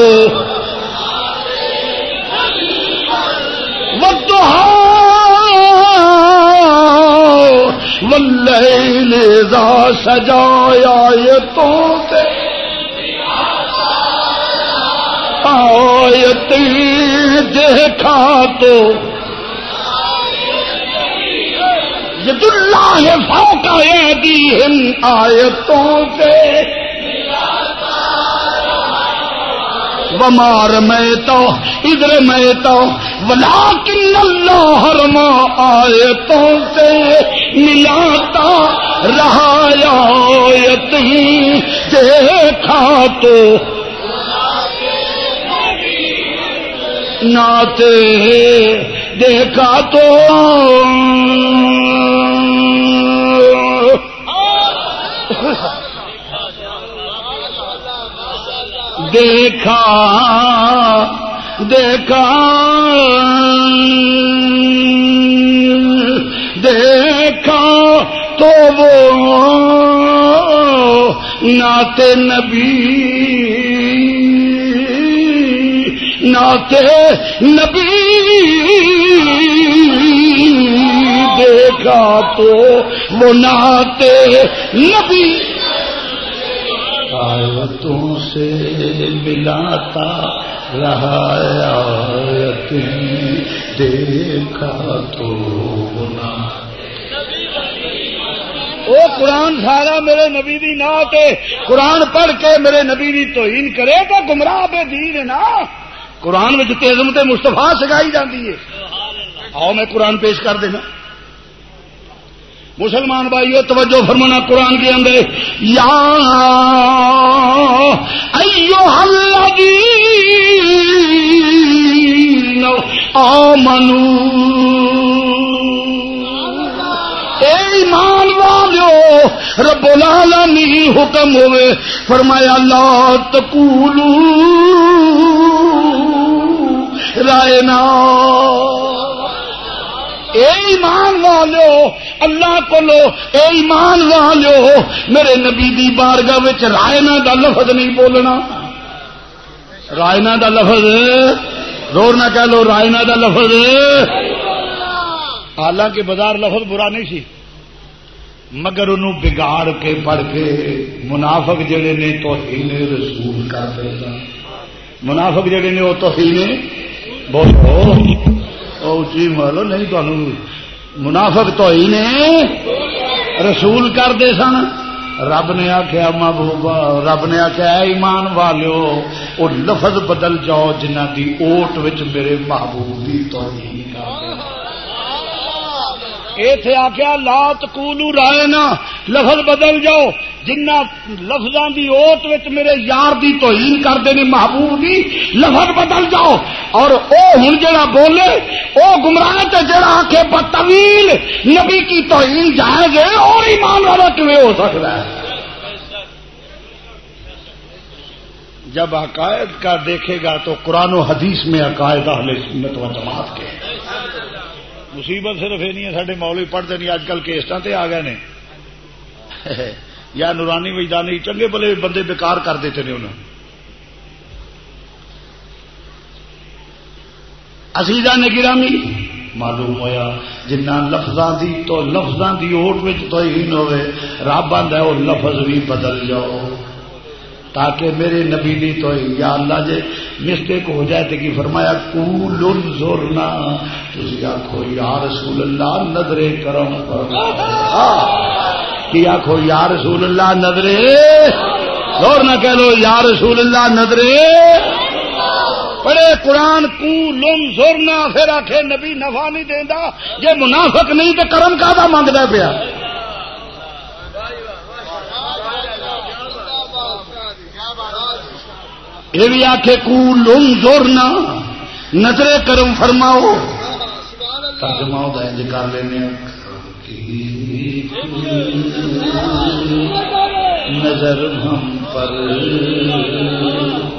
[SPEAKER 3] واللیل اذا سجایا آیتوں سے آیتیں دیکھا تو ید اللہ فوق ایدیہم آیتوں سے ومار میں تو، ادھر میں تو ولا کن اللہ حرما آیتوں سے ملاتا رہا دیکھا تو۔ ناتے دیکھا تو۔ دیکھا دیکھا۔ دیکھا تو وہ ناتے نبی ناتے نبی۔ دیکھا تو وہ ناتے نبی۔ آیتوں سے ملاتا رہا دیکھا تو
[SPEAKER 4] وہ قرآن سارا میرے نبی دی نا کے قرآن پڑھ کے میرے نبی دی توہین کرے تو گمراہ بے دین نا۔ قرآن میں تیزم تے مستفا سکھائی جاتی ہے۔ آؤ میں قرآن پیش کر دینا۔ مسلمان بھائی توجہ فرمانا قرآن کے اندر، یا ایو ایمان والو، رب العالمین حکم ہوئے، فرمایا، لا تقولو رائے نا اے ایمان والو، اللہ کو لو اے ایمان والو، میرے نبی دی بارگاہ رائنا دا لفظ نہیں بولنا۔ رائنا دا لفظ رور نہ کہہ لو، رائنا دا لفظ۔ حالانکہ بازار لفظ برا نہیں سی۔ مگر انہوں بگاڑ کے، پڑھ کے منافق جڑے نے تو رسول کر دے منافق جڑے نے وہ تو بولو۔ اچھی مارو نہیں تمہیں منافق تو ہی نے رسول کرتے سن رب نے آخیا محبوبا رب نے آخیا ایمان والو وہ لفظ بدل جاؤ جنہ دی اوٹ وچ میرے محبوب کی تو اتے آخیا لات کولو رائے نا لفظ بدل جاؤ
[SPEAKER 3] جنہ لفظوں کی اوت وچ میرے یار کی توہین کرتے ہیں محبوب کی لفظ بدل جاؤ۔ اور او ہوں جا بولے وہ گمراہ تے جڑا آخے بطویل نبی کی توہین جائز ہے اور ایمان والا کیون ہو سکتا ہے؟ جب عقائد کا دیکھے گا تو قرآن و حدیث میں عقائد اہل سنت و جماعت کے۔ مصیبت صرف یہ نہیں ہے سارے مولوی پڑھتے نہیں، اج کل کیسٹان سے آ گئے نے۔ [laughs] یا نورانی وجدانی چنگے بلے بندے بیکار کر دیتے ہیں انہوں اصیدہ نے گرامی معلوم ہوا جنہ لفظاں دی تو لفظاں دی اوٹ تو ہی ہوئے رب آدھا وہ لفظ بھی بدل جاؤ۔ تاکہ میرے نبی دی تو یا اللہ جے مسٹیک ہو جائے تو کی فرمایا کول زورنا۔ تھی آخو یا رسول اللہ نظرے کرم کی آخو یا رسول اللہ نظرے۔ زور نہ کہہ لو، یا رسول اللہ نظرے۔ پڑے قرآن کو لم زورنا پھر آخے نبی نفا نہیں دینا جی منافق نہیں تو کرم کا منگتا پیا؟ یہ بھی آخ کو لوگ زورنا نظرے کرم فرماؤ۔ ترجمہ کر لینے۔ نظر ہم پر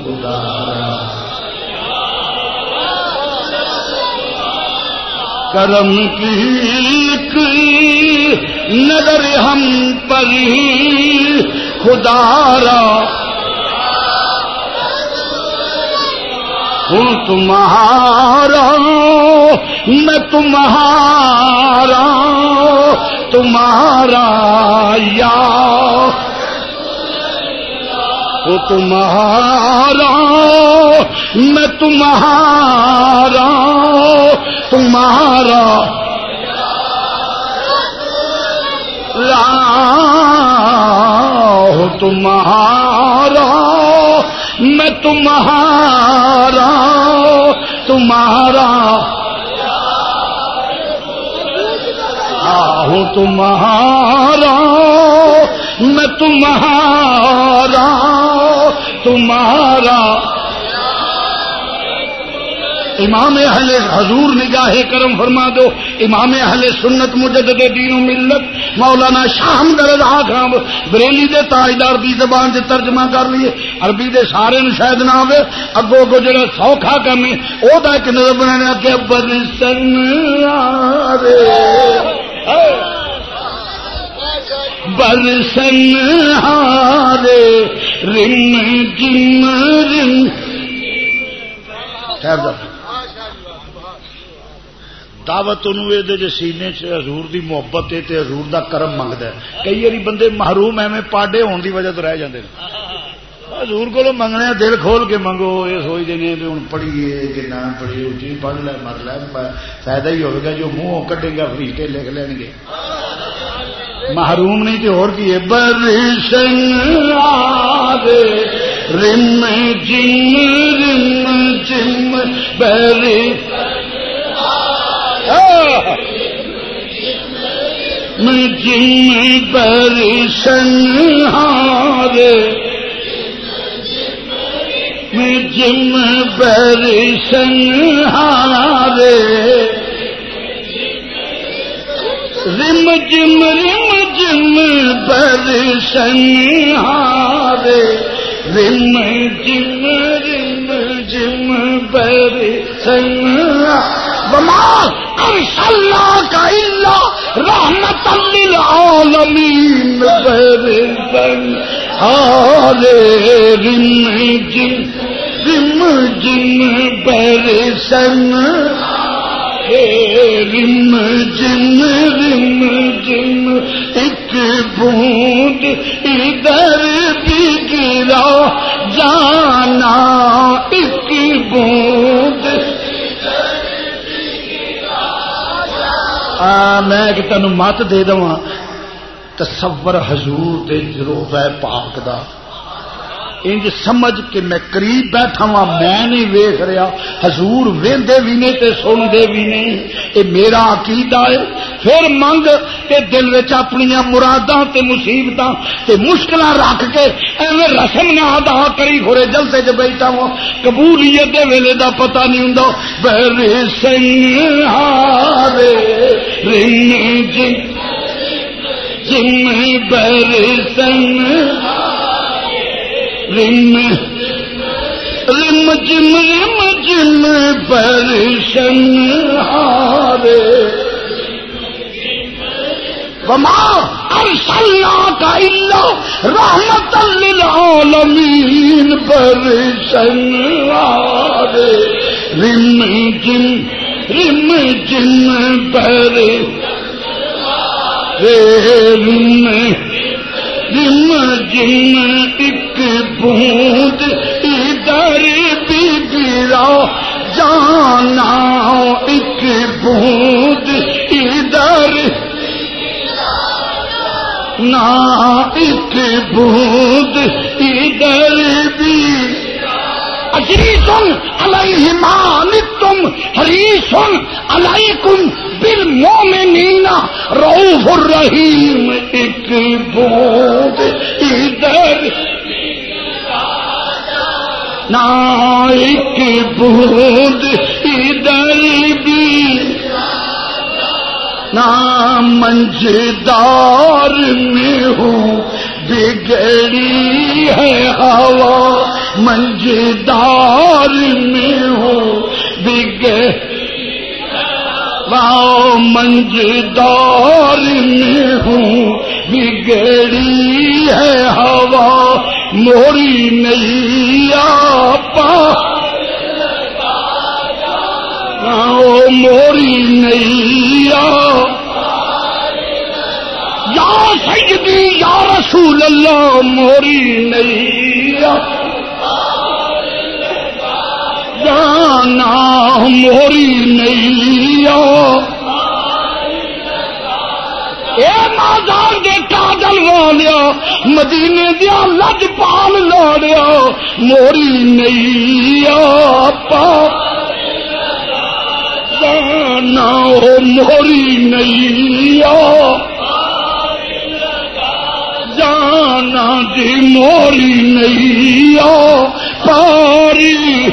[SPEAKER 3] ادارا کرم کی نظر ہم پر خدارا ہوں تمہارا میں تمہارا تمہارا یا وہ تمہارا میں تمہارا تمہارا تمہارا میں تمہارا تمہارا۔ ہوں تمہارا میں تمہارا تمہارا۔ امام اہل حضور نگاہ کرم فرما دو۔ امام اہل سنت مجدد دین و ملت، مولانا شاہم درد آخام بریلی دے تاجدار دی زبان سے ترجمہ کر لیے۔ عربی دے سارے شاید نہ آئے اگو اگو جڑا سوکھا کرنے او دا ایک نظر بنانے کہ برسن برسن ہارے رم جم رم ٹھہر جاؤ۔ دعوت یہ سینے چ حضور دی محبت ہے تے حضور دا کرم منگتا ہے۔ کئی باری بندے محروم ایویں پاڈے ہونے کی وجہ تو رہ جاتے حضور کو منگنے دل کھول کے منگو، یہ سوچتے ہیں بھی ہوں پڑھیے کہ نہ پڑھیے، اچھی پڑھ لے، مر لے فائدہ ہی ہوگا جو منہ کٹے گا فریقے لکھ لین گے۔ محروم نہیں تو اور کی برشن رم جم رم جم، بری۔ جن پر سنہار میں جم پر سنہار رم جم رم جم پر سنہار رم جم رم جم پر سنہار اللہ کا اللہ رحمت للعالمین، غیر بن ہارے رم جن رم جن بر سن رم جن رم جن ایک بوند ادھر بھی گرا، جانا ایک بوند میں تینوں مت دے دوا تصور حضور دے روزہ پاک دا۔ انج سمجھ کہ میں قریب بیٹھا وا میں نہیں ویخ رہا۔ حضور وہدے بھی نہیں تے سنتے بھی نہیں یہ میرا عقیدہ ہے۔ پھر منگ تے دل اپنی مراداں تے مصیبتاں تے مشکل رکھ کے ایویں رسم نہ ادا کری گھوڑے جلتے چ بیٹھا ہوں قبولیت دے ویلے دا پتہ نہیں ہوں بہر سنگ ہارے، رنگ جن جن بہر سنگ رنگ رم جم رم جم برشن ہارے. وما ارسلنا کا اللہ رحمت للعالمین برشن ہارے. رم جم رم جم بر رم رم ایک بوند ادھر بھی گرا، جانا ایک بوند ادھر نہ ایک بوند ادھر بھی عزیزن علیہمان تم حریصن علیکم بالمومنین روح الرحیم، ایک بوند ادھر۔ نائک بوند ادھر بھی۔ نام منجدار میں ہوں۔ بگڑی ہے ہوا، منجدار میں ہوں بگڑ منجدار میں ہوں بگڑی ہے ہوا، موری نہیں پا موری نہیں یا سیدی، یا رسول اللہ، موری نہیں۔ جانا موری نہیں۔ مازار دے کاجل والیا، مدینے دیا لج پال لاڑیا موری نہیں۔ پا جانا موری نہیں۔ جانا جی موری نہیں پاری۔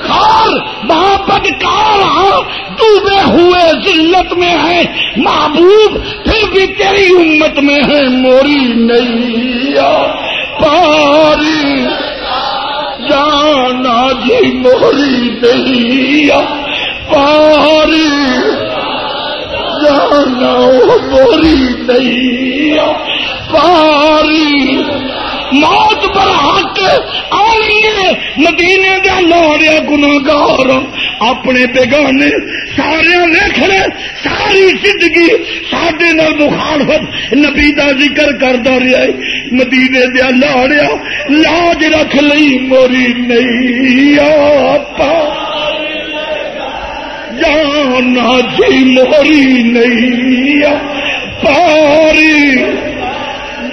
[SPEAKER 3] خار وہاں بدکار ہاں، ڈوبے ہوئے ذلت میں ہے محبوب، پھر بھی تیری امت میں ہے موری نہیں پاری۔ جانا جی موری نہیں پاری۔ جانا موری نہیں پاری موت پر حق آئیے مدینے دیا لوڑیا گناگار اپنے بیگانے سارے ویخنے ساری زندگی سڈے مخالفت نبی کا ذکر کرتا رہا مدینے دیا لاڑیا لاج رکھ لی موری نہیں آپ جانا جی موری نہیں پاری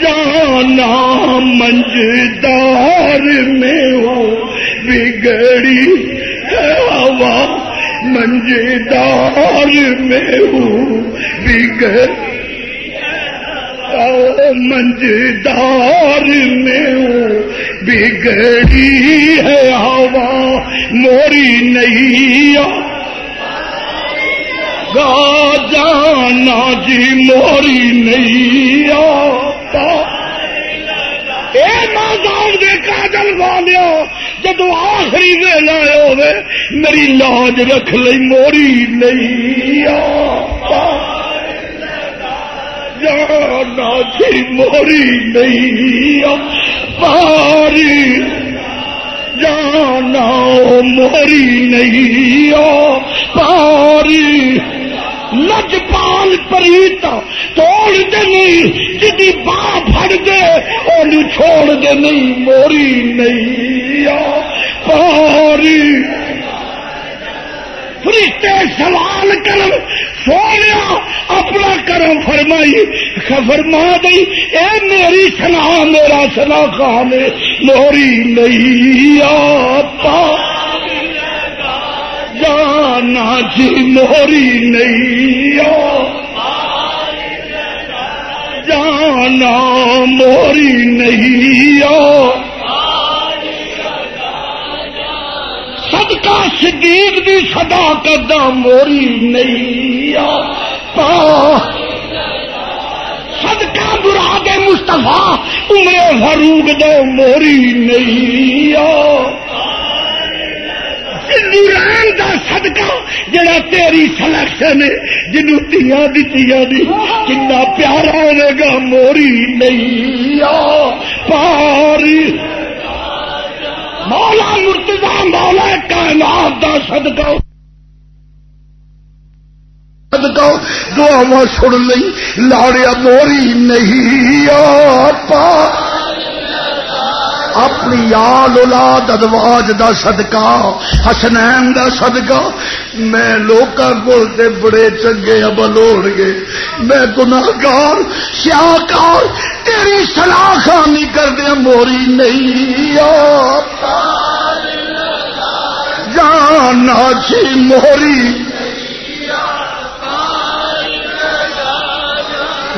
[SPEAKER 3] جانا منجدار میں ہو بگڑی ہوا۔ منجدار میں ہوں بگڑ منجدار میں ہوں بگڑی ہے ہوا۔ موری نہیں گا جانا جی موری نہیں آتا۔ اے مازار دے کاجل والیا، جدو آخری ویلا ہوے میری لاج رکھ لی موری نہیں آتا۔ جانا جی موری نہیں پاری جانا موری نہیں آ پاری لجپال پریتا توڑ دے نہیں جی باں پھڑ دے اور چھوڑ دے نہیں، موری نہیں پاری۔ فرشتے سوال کرم سونے اپنا کرم فرمائی فرما دئی اے میری سنا، میرا سنا خان موری نہیں آتا جانا جی موری نہیں جانا موری نہیں صدقہ صدیق دی صدا کدا موری نہیں صدقہ براد مصطفیٰ، عمر فاروق دو موری نہیں رین کا صدقہ جڑا تیری سلیکشن ہے جنو تیا دیا دی کنا پیارا ہوے گا، موری نہیں پاری۔ مولا مرتزا مولا کائنات دا صدقہ۔ صدقہ دعا سن لی لاڑیا موری نہیں، آ، پا۔ اپنی آل اولاد ادواج دا صدقہ، حسنین دا صدقہ۔ میں لوکاں کول تے بڑے چنگے عمل ہون گے۔ میں گناہگار سیاکار تیری صلاح خانی کر دیا موری نہیں جانا چی موری۔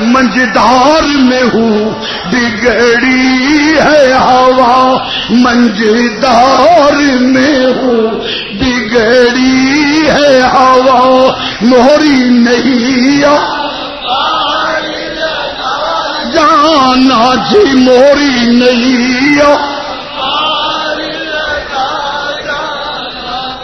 [SPEAKER 3] منجدار میں ہوں، بگڑی ہے ہوا۔ منجدار میں ہوں، بگڑی ہے ہوا۔ موری نہیں جانا جی موری نہیں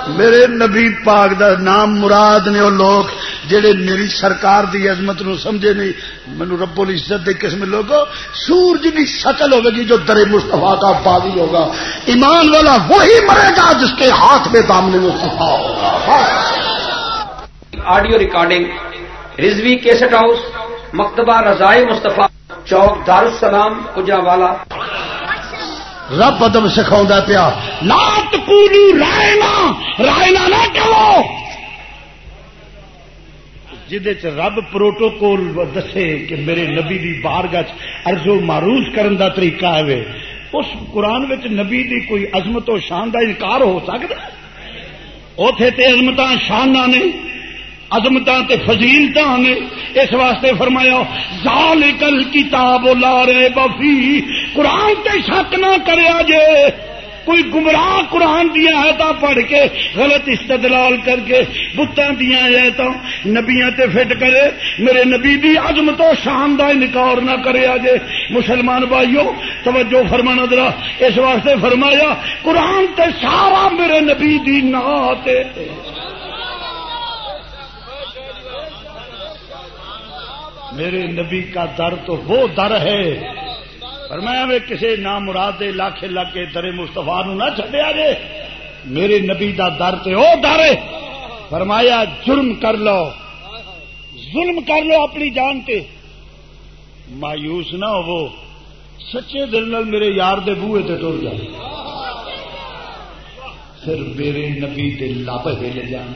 [SPEAKER 3] میرے نبی پاک دا نام مراد نے وہ لوگ جڑے میری سرکار دی عظمت نو سمجھے نہیں مینو رب العزت دے قسم لوگوں سورج کی شکل ہوگی گی جو در مستفا کا بازی ہوگا۔ ایمان والا وہی مرے گا جس کے ہاتھ میں دامنے مستفا ہوگا۔
[SPEAKER 2] Audio recording Rizvi cassette house مکتبہ رضائے مصطفیٰ چوک دارالسلام کجا والا
[SPEAKER 3] رب ادب سکھا پیا لات پوری رائنا رائنا نہ کرو جہد رب پروٹوکول دسے کہ میرے نبی دی بارگاہ ارزو معروف کرن دا طریقہ ہے اس قرآن وچ نبی دی کوئی عظمت و شان دا انکار ہو سکتا؟ اتے تے عظمت شان نے عظمت تے فضیلت نے۔ اس واسطے فرمایا زال کل کتاب لا رہے بفی قرآن تے شک نہ کرے جے۔ کوئی گمراہ قرآن دیا ہے تا پڑھ کے غلط استدلال کر کے بتان دیا ہے تو نبیاں تے فٹ کرے، میرے نبی دی عظمت و شان دا انکار نہ کرے آجے مسلمان بھائیو، توجہ فرمانا درا اس واسطے فرمایا، قرآن تے سارا میرے نبی دی نات میرے نبی کا در تو وہ در ہے فرمایا میں کسی نام مراد دے لاکھے لاکھے در مستفا نو نہ چڈیا جے۔ میرے نبی دا در تے او در فرمایا جرم کر لو۔ ظلم کر لو اپنی جان تے۔ مایوس نہ ہو سچے دل نال میرے یار دے بوئے تے ٹر جائے پھر میرے نبی دے لب ہل جان۔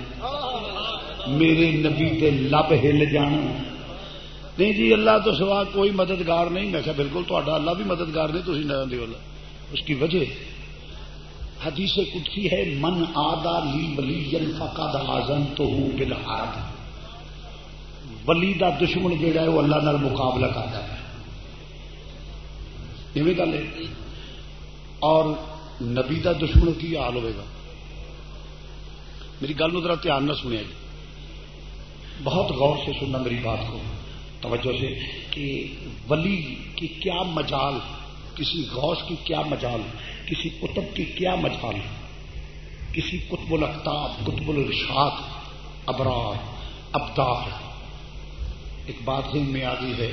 [SPEAKER 3] میرے نبی دے لب ہل جان۔ نہیں جی اللہ تو سوا کوئی مددگار نہیں۔ میں بالکل تو اللہ بھی مددگار نہیں تھی نظر دی اس کی وجہ، حدیث کٹھی ہے، من آدا لی ولی فقد آزم تو ہوں بلحاد ولی دا دشمن جہا ہے، وہ اللہ نال مقابلہ کرتا ہے۔ گل ہے۔ اور نبی دا دشمن کی حال ہوئے گا۔ میری گل ذرا دھیان نہ سنیا جی بہت غور سے سننا میری بات کو۔ توجہ سے کہ ولی کی کیا مجال کسی غوث کی کیا مجال کسی کتب کی کیا مجال کسی قطب الختاب قطب الرشاد ابرار ابدار ایک بات ہی میں آ گئی ہے،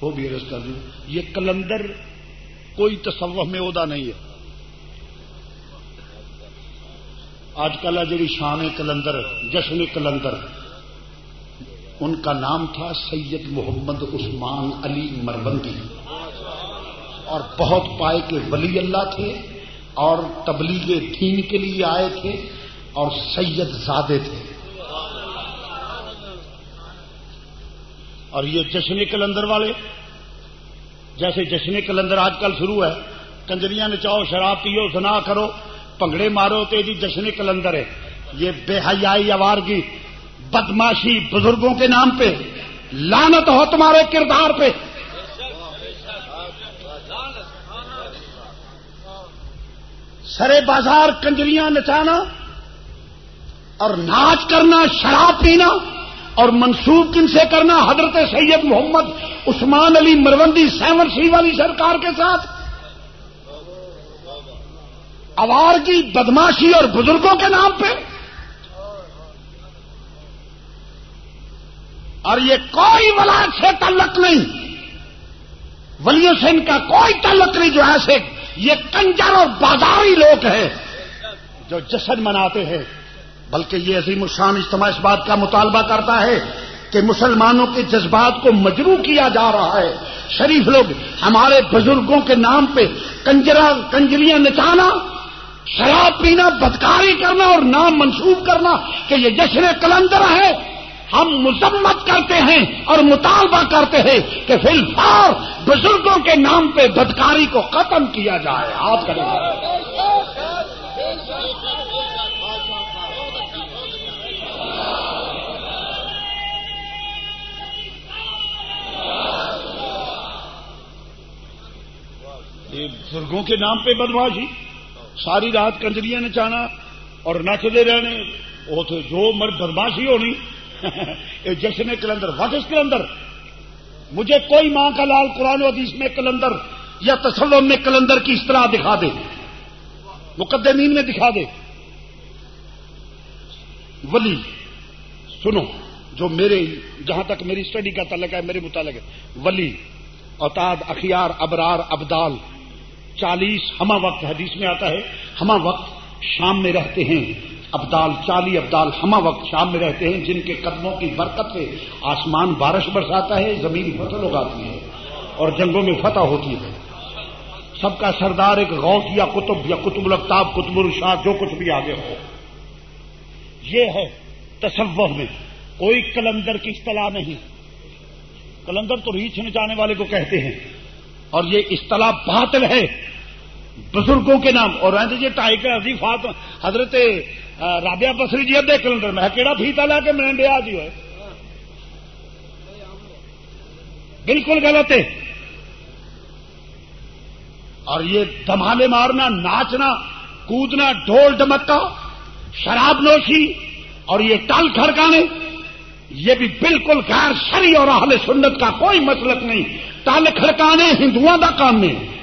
[SPEAKER 3] وہ بھی عرض کر دوں، یہ کلندر کوئی تصوف میں عہدہ نہیں ہے۔ آج کل جی شان کلندر جشن کلندر ان کا نام تھا سید محمد عثمان علی مربندی۔ اور بہت پائے کے ولی اللہ تھے اور تبلیغ دین کے لیے آئے تھے اور سید زادے تھے۔ اور یہ جشن کلندر والے، جیسے جشن کلندر آج کل شروع ہے، کنجریاں نچاؤ، شراب پیو سنا کرو، پنگڑے مارو، تو جشن کلندر ہے۔ یہ بے حیائی آوارگی۔ بدماشی بزرگوں کے نام پہ لانت ہو تمہارے کردار پہ۔ سرے بازار کنجریاں نچانا اور ناچ کرنا، شراب پینا اور منسوب کن سے کرنا حضرت سید محمد عثمان علی مروندی سیون سی والی سرکار کے ساتھ۔ اوار کی بدماشی اور بزرگوں کے نام پہ۔ اور یہ کوئی ولاد سے تعلق نہیں۔ ولیوں سے ان کا کوئی تعلق نہیں جو ایسے یہ کنجر اور بازاری لوگ ہیں جو جشن مناتے ہیں۔ بلکہ یہ عظیم الشان اجتماع اس بات کا مطالبہ کرتا ہے کہ مسلمانوں کے جذبات کو مجرو کیا جا رہا ہے۔ شریف لوگ، ہمارے بزرگوں کے نام پہ کنجرا کنجریاں نچانا، شراب پینا، بدکاری کرنا اور نام منسوخ کرنا کہ یہ جشن کلندر ہے۔ ہم مذمت کرتے ہیں اور مطالبہ کرتے ہیں کہ فی الفار بزرگوں کے نام پہ بدکاری کو ختم کیا جائے۔ آپ کریں۔ بزرگوں کے نام پہ بدماشی ساری رات کنجریاں نچانا اور نچتے رہنے۔ وہ تو جو مر بدماشی ہونی۔ [laughs] یہ جشن کلندر واپس کلندر؟ مجھے کوئی ماں کا لال قرآن و حدیث میں کلندر یا تصور میں کلندر کی اس طرح دکھا دے۔ مقدمین میں دکھا دے۔ ولی، سنو، جو میرے، جہاں تک میری اسٹڈی کا تعلق ہے، میرے متعلق ہے۔ ولی اوتاد اخیار، ابرار، ابدال، چالیس ہما وقت حدیث میں آتا ہے۔ ہما وقت شام میں رہتے ہیں۔ ابدال چالی، ابدال ہما وقت شام میں رہتے ہیں، جن کے قدموں کی برکت سے آسمان بارش برساتا ہے، زمین فصل اگاتی ہے اور جنگوں میں فتح ہوتی ہے۔ سب کا سردار ایک غوث یا کتب یا کتب القتاب کتب الشاہ، جو کچھ بھی آگے ہو۔ یہ ہے تصور میں۔ کوئی کلندر کی اصطلاح نہیں۔ کلندر تو ریچھ نچانے والے کو کہتے ہیں۔ اور یہ اصطلاح باطل ہے۔ بزرگوں کے نام۔ اور رہتے جی ٹائی حضرت رابعہ بسری جی ادے کلندر، میں کہڑا فیتا لا کے میں ڈیا جی ہوئے؟ بالکل غلط ہے۔ اور یہ دمالے مارنا، ناچنا، کودنا، ڈھول ڈمکا شراب نوشی اور یہ ٹل کھڑکانے، یہ بھی بالکل غیر شری اور اہل سنت کا کوئی مسلک نہیں۔ ٹل کھڑکانے ہندو کا کام ہے۔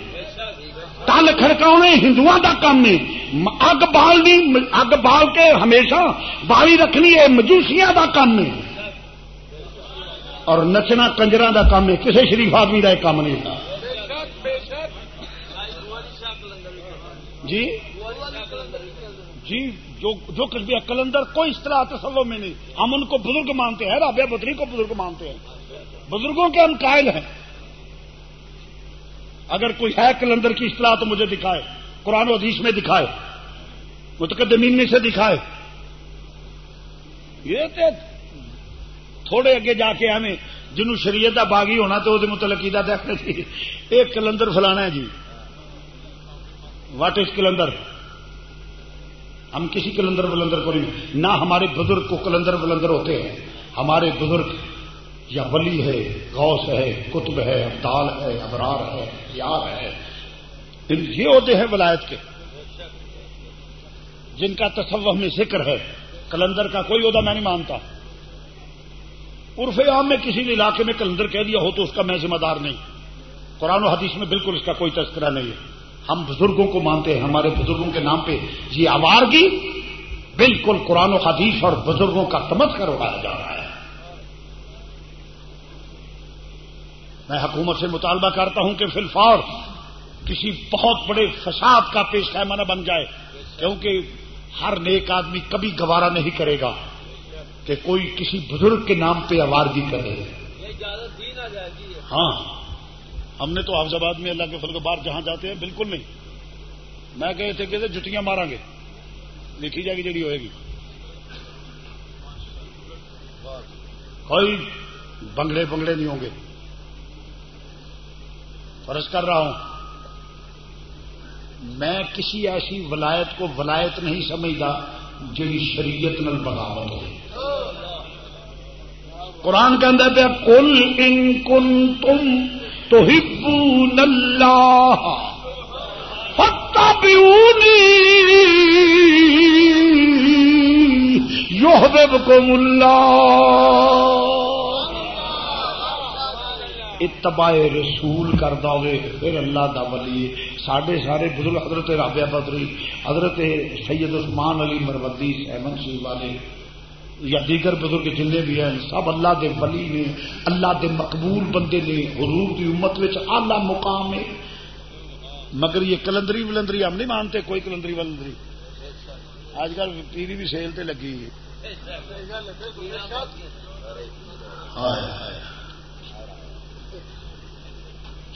[SPEAKER 3] ٹل کھڑکانے ہندو کا کام ہے۔ اگ بالنی اگ بال کے ہمیشہ بالی رکھنی ہے، مجوسیاں کا کام ہے۔ اور نچنا کنجرا کا کام ہے کسی شریف آدمی کا کام نہیں۔ تھا جی؟ جی جو جو کچھ بھی کلندر کوئی اصطلاح تصلو میں نہیں۔ ہم ان کو بزرگ مانتے ہیں، رابعہ بدری کو بزرگ مانتے ہیں۔ بزرگوں کے ہم قائل ہیں۔ اگر کوئی ہے کلندر کی اصطلاح تو مجھے دکھائے، قرآن و حدیث میں دکھائے، متقدمین میں سے دکھائے۔ یہ تو تھوڑے اگے جا کے ہمیں جنہوں شریعت کا باغی ہونا تو وہ متعلقہ دیکھنے سی ایک کلندر فلانا ہے جی۔ واٹ از کلندر؟ ہم کسی کلندر ولندر کو نہیں، نہ ہمارے بزرگ کو کلندر ولندر ہوتے ہیں، ہمارے بزرگ یا ولی ہے، غوث ہے کتب ہے، ابدال ہے، ابرار ہے، یار ہے۔ یہ ہوتے ہیں ولایت کے۔ جن کا تصوف میں ذکر ہے، کلندر کا کوئی عہدہ میں نہیں مانتا۔ عرف عام میں کسی علاقے میں کلندر کہہ دیا ہو تو اس کا میں ذمہ دار نہیں۔ قرآن و حدیث میں بالکل اس کا کوئی تذکرہ نہیں ہے۔ ہم بزرگوں کو مانتے ہیں، ہمارے بزرگوں کے نام پہ یہ آوارگی بالکل قرآن و حدیث اور بزرگوں کا تمس کر اڑایا جا رہا ہے۔ میں حکومت سے مطالبہ کرتا ہوں کہ فلفور کسی بہت بڑے فساد کا پیش خیمہ بن جائے، کیونکہ ہر نیک آدمی کبھی گوارا نہیں کرے گا کہ کوئی کسی بزرگ کے نام پہ آوارگی کرے۔ ہاں ہم نے تو حافظ آباد میں اللہ کے فل باہر جہاں جاتے ہیں، بالکل نہیں۔ میں کہے تھے کہ جتیاں مارا گے۔ لکھی جائے گی جڑی ہوئے گی۔ کوئی بنگلے بنگلے نہیں ہوں گے۔ فرض کر رہا ہوں، میں کسی ایسی ولایت کو ولایت نہیں سمجھتا جی شریعت نل بغاوت ہو۔ قرآن کے اندر پہ کل ان کن تم تو ہبو نلہ فتح پیونی کو ملا اتباع رسول کر دے پھر اللہ دا ولی۔ ساڈے سارے بزرگ حضرت رابعہ بدری، حضرت سید عثمان علی مرودی سیمن سی والے، یا دیگر بزرگ جن بھی ہیں، سب اللہ دے ولی نے، اللہ دے مقبول بندے نے، حضور کی امت آلہ مقام ہے۔ مگر یہ کلندری ولندری ہم نہیں مانتے، کوئی کلندری ولندری۔ آج کل ٹی وی بھی سیل تے لگی۔ ہے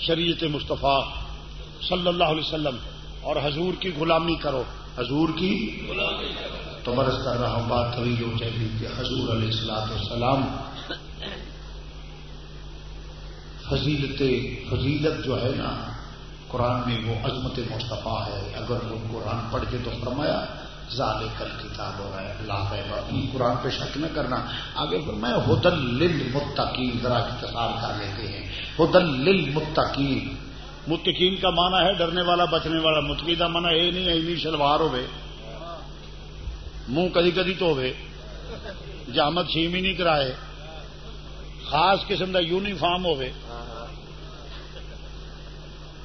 [SPEAKER 3] شریعت مصطفیٰ صلی اللہ علیہ وسلم اور حضور کی غلامی کرو۔ حضور کی تو برس کر رہا ہوں بات طویل ہو جائے گی کہ حضور علیہ السلاط السلام فضیلت فضیلت جو ہے نا، قرآن میں وہ عظمت مصطفیٰ ہے۔ اگر وہ قرآن پڑھ کے تو فرمایا زال کل کتاب ہو رہا ہے اللہ۔ قرآن پہ شک نہ کرنا۔ آگے پھر میں ہدل لل متقین ذرا اختصار کر لیتے ہیں۔ ہدل لل متقین متقین کا معنی ہے ڈرنے والا، بچنے والا۔ متقی کا مانا یہ نہیں ایمی شلوار ہوے منہ کدی کدی تو ہوے جامت چھیم ہی نہیں کرائے۔ خاص قسم کا یونیفارم ہوے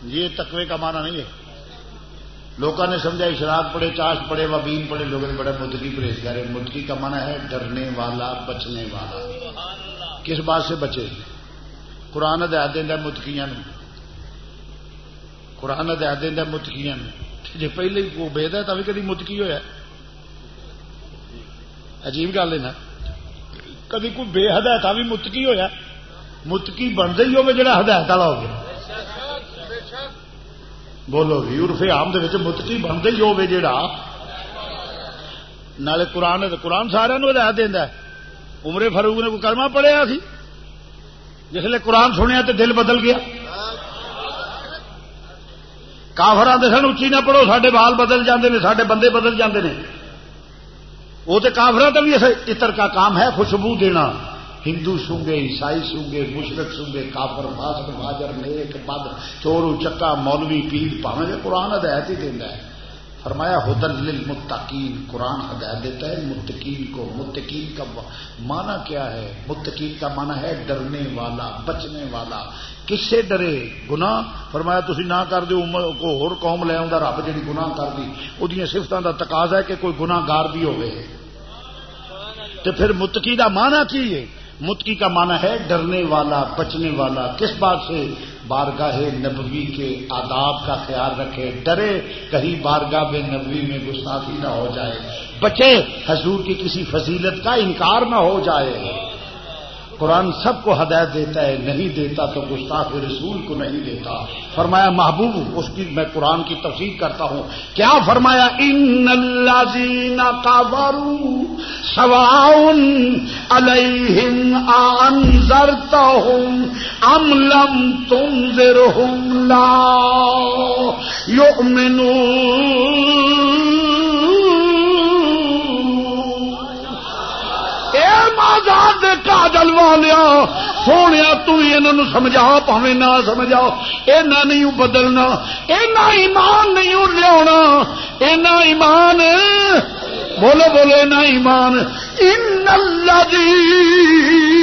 [SPEAKER 3] یہ تقوی کا معنی نہیں ہے۔ لوگوں نے سمجھا اشراق پڑے، چاش پڑے وبین پڑے لوگوں نے بڑا مدکی پرہیز کر رہے مدکی کا منع ہے ڈرنے والا، بچنے والا۔ کس بات سے بچے؟ قرآن دیا دینا متکیاں قرآن دیا دینا متکیاں جی پہلے وہ بےد ہے تبھی کدی متکی ہوا عجیب گل ہے نا۔ کدی کوئی بے ہدایت بھی متکی ہوا متکی بنتا ہی ہوگا جڑا ہدایت والا ہو گیا بولو بھی ارفے آم متقی بنتے ہی ہوے جا نالے قرآن قرآن سارا ہدایت دینا عمرے فاروق نے کوئی کرما پڑھیا سی جسے قرآن سنیا تو دل بدل گیا کافر آتے سن اچھی نہ پڑھو سڈے بال بدل جاندے نے سڈے بندے بدل جاندے نے وہ تو کافر کا بھی اتر کا کام ہے خوشبو دینا ہندو سونگے عیسائی سونگے مشرق سونگے کافر فاسق ماجر نیک بد چورو چکا مولوی پیر پاوے قرآن ہدایت ہی دینا ہے۔ فرمایا ہدل للمتقین قرآن ہدایت دیتا ہے۔ متقین کو متقین کا معنی کیا ہے؟ متقین کا معنی ہے ڈرنے والا بچنے والا۔ کس سے ڈرے گنا فرمایا تھی نہ کر دو کو ہور قوم لے آؤں رب جی گنا کر دی وہ سفتوں کا تقاضا ہے کہ کوئی گناہ گار بھی ہوئے تو پھر متقی کا معنی کی ہے؟ متکی کا معنی ہے ڈرنے والا، بچنے والا۔ کس بات سے؟ بارگاہ نبوی کے آداب کا خیال رکھے۔ ڈرے، کہیں بارگاہ نبوی میں گستاخی نہ ہو جائے۔ بچے، حضور کی کسی فضیلت کا انکار نہ ہو جائے۔ قرآن سب کو ہدایت دیتا ہے، نہیں دیتا تو گستاخ رسول کو نہیں دیتا۔ فرمایا، محبوب، اس کی میں قرآن کی تفصیل کرتا ہوں۔ کیا فرمایا؟ ان اللہ کا بارو سواؤن الم لم تم زر لا یو آزاد دے کاجل والیا سونے تھی سمجھا پاوے نہ سمجھا اینا نہیں بدلنا، اینا ایمان نہیں لیا اینا ایمان، بولو بولو اینا ایمان، ان اللہ جی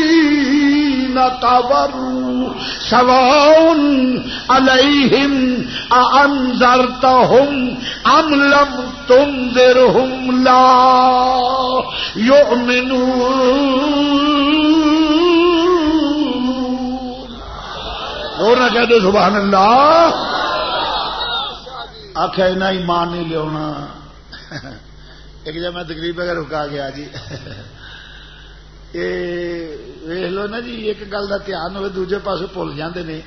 [SPEAKER 3] سواؤن علیہم انذرتہم ام لم تنذرہم لا یؤمنون اور نہ کہہ دو سبحان اللہ۔ آخیا اینا ایمان نہیں لیا [laughs] ایک جب میں تقریب اگر رکا گیا جی۔ [laughs] ویخ لو نا جی ایک گل کا دھیان ہوئے، دوجے پاس بھول جاندے نے۔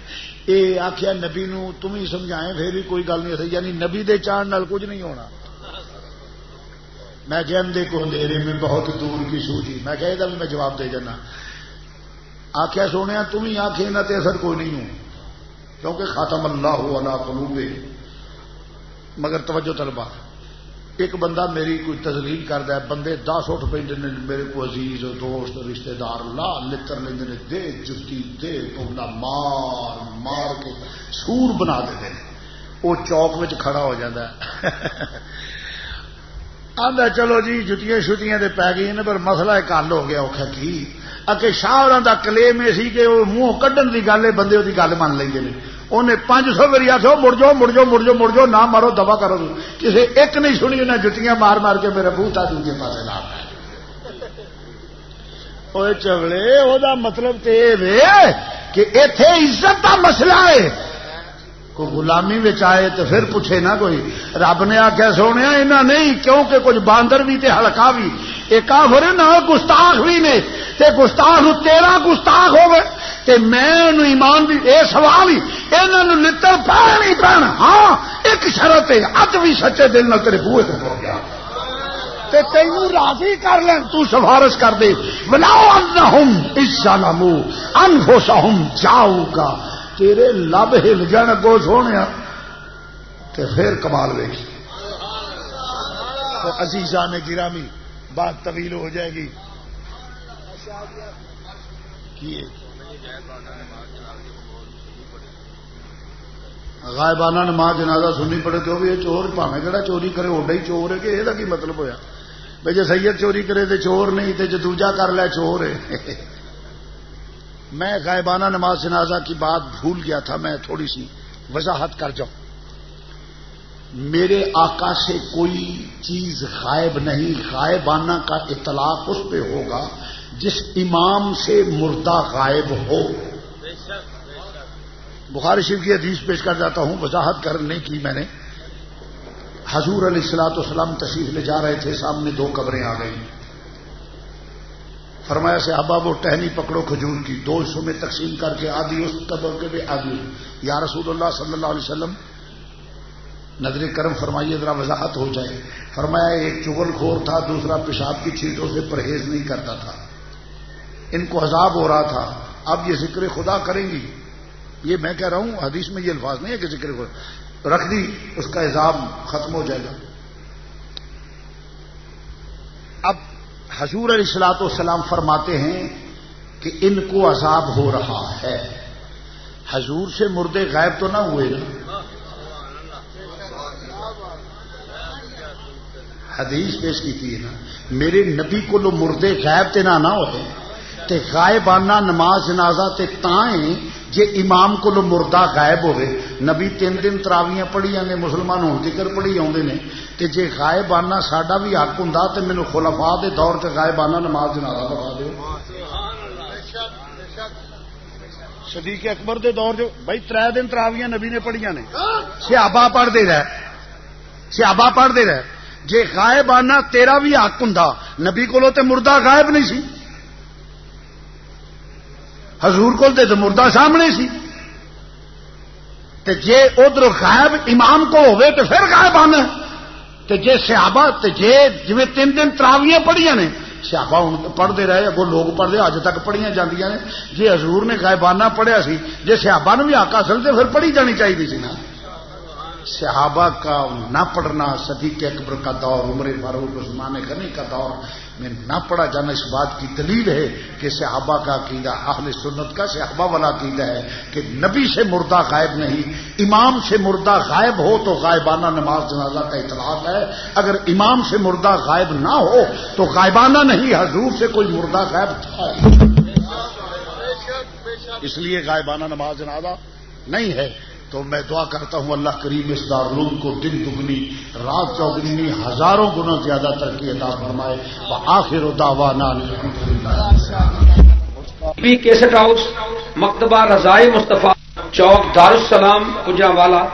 [SPEAKER 3] یہ آخیا نبی نو تم ہی سمجھائے پھر بھی کوئی گل نہیں یعنی نبی دے چان نال کچھ نہیں ہونا۔ میں کہ اندے کو اندھیرے میں بہت دور کی سوچی جی۔ میں کہ بھی میں جواب دے جانا۔ آخیا سونے تم ہی آخے نہ اثر کوئی نہیں ہوں۔ کیونکہ خاتم اللہ ہو اللہ قلوبے۔ مگر توجہ طلبہ ایک بندہ میری کوئی تزلیل کرتا ہے، بندے دس اٹھ پہ میرے کو عزیز دوست رشتہ دار لا لڑ لے دے جتی دے پولا مار مار کے سور بنا دے وہ چوک میں کھڑا ہو جاتا آدھا چلو جی جتیاں شتیاں پی گئی نے پر مسئلہ ایک حل ہو گیا، اوکھا کی؟ اکے شاہ کا کلیم یہ سی کہ وہ منہ کڈن کی گل ہے، بندے وہ گل من لیں انہیں پانچ سو میری آخو مڑ جاؤ مڑ جاؤ مڑ جاؤ مڑ جاؤ، نہ مارو دبا کرو کسی ایک نہیں سنی، انہیں جتیاں مار مار کے میرا بوٹا دوجے پاس لا چوڑے وہ مطلب تو یہ کہ اتے عزت کا مسئلہ ہے۔ کوئی غلامی آئے تو پھر پوچھے نہ کوئی۔ رب نے آخیا سونے یہاں نہیں، کیونکہ کچھ باندر بھی تے ہلکا بھی ایک آخر نہ گستاخ بھی نے۔ تے گستاخ تیرا گستاخ ہو تے میں ایمان بھی اے سوال ہی یہاں لڑ پہن ہی پہن ہاں ایک شرط ہے، اج بھی سچے دل نہ تیرے بوے تو ہو گیا۔ تینوں راضی کر لیں تو سفارش کر دے۔ بلاؤ ان ہوں اس سال ان جاؤ گا۔ تیرے لب ہل جان گو سونے تو پھر کمال ویک تو عزیزا نے گرامی، بات طویل ہو جائے گی۔ کی غائبانہ نماز جنازہ سننی پڑے تو بھی یہ چور پاوے کہڑا چوری کرے، اوڈا ہی چور ہے کہ یہ کی مطلب ہوا بھائی جی سید چوری کرے تو چور نہیں تو جو دوجا کر لے چور ہے۔ میں غائبانہ نماز جنازہ کی بات بھول گیا تھا، میں تھوڑی سی وضاحت کر جاؤں۔ میرے آقا سے کوئی چیز غائب نہیں، غائبانہ کا اطلاق اس پہ ہوگا جس امام سے مردہ غائب ہو۔ بخاری شریف کی حدیث پیش کر جاتا ہوں، وضاحت کرنے کی میں نے۔ حضور علیہ السلاۃ والسلام تشریف لے جا رہے تھے، سامنے دو قبریں آ گئی فرمایا سے وہ ٹہنی پکڑو کھجور کی، دو حصوں میں تقسیم کر کے آدھی اس قبر کے بھی آدھی۔ یا رسول اللہ صلی اللہ علیہ وسلم، نظر کرم فرمائیے، ذرا وضاحت ہو جائے۔ فرمایا، ایک چغل خور تھا، دوسرا پیشاب کی چھیٹوں سے پرہیز نہیں کرتا تھا۔ ان کو عذاب ہو رہا تھا۔ اب یہ ذکر خدا کریں گی۔ یہ میں کہہ رہا ہوں، حدیث میں یہ الفاظ نہیں ہے کہ ذکر خدا رکھ دی، اس کا عذاب ختم ہو جائے گا۔ اب حضور علیہ السلاط والسلام فرماتے ہیں کہ ان کو عذاب ہو رہا ہے۔ حضور سے مردے غائب تو نہ ہوئے۔ نا حدیث پیش کی تھی نا، میرے نبی کو لو مردے غائب تے نہ ہوئے، تے غائبانہ نماز جنازہ تے تائیں جے امام کو مردہ غائب ہوئے نبی تین دن تراویاں پڑھی نے مسلمان ہوں ذکر پڑھی آتے ہیں کہ جے غائبانہ ساڈا بھی حق ہوں تو مینو خلفا دے دور سے غائبانہ نماز جنازہ بتا دو صدیق اکبر دے دور جو بھائی تر دن تراویاں نبی نے پڑھیا نے۔ سیابا پڑھتے رہ سیابا پڑھتے رہ جے غائبانہ تیرا بھی حق ہوں نبی کو مردہ غائب نہیں سی۔ حضور کو تو مردہ سامنے سی۔ تے جے ادھر غائب امام کو ہوئے تو پھر غائب آنا۔ تے جے سیابا تے جے جی تین دن تراویاں پڑھیا نے سیابا ہوں پڑھتے رہے اگو لوگ پڑھتے اج تک پڑھیا جاندیاں نے۔ جی حضور نے غائبانہ پڑھیا سی، جے سیابا نے بھی آکا اصل تو پھر پڑھی جانی چاہیے سی نا۔ صحابہ کا نہ پڑھنا صدیق اکبر کا دور، عمر فاروق عثمان غنی کا دور۔ میں نہ پڑھا جانا اس بات کی دلیل ہے کہ صحابہ کا عقیدہ اہل سنت کا صحابہ والا عقیدہ ہے کہ نبی سے مردہ غائب نہیں امام سے مردہ غائب ہو تو غائبانہ نماز جنازہ کا اطلاق ہے۔ اگر امام سے مردہ غائب نہ ہو تو غائبانہ نہیں حضور سے کوئی مردہ غائب تھا اس لیے غائبانہ نماز جنازہ نہیں ہے۔ تو میں دعا کرتا ہوں اللہ کریم اس دارالعلوم کو دن دگنی، رات چوگنی ہزاروں گنا زیادہ ترقی عطا فرمائے۔ آخر
[SPEAKER 2] کیسٹ ہاؤس، مکتبہ رضائے مصطفیٰ چوک دارالسلام پوجا والا۔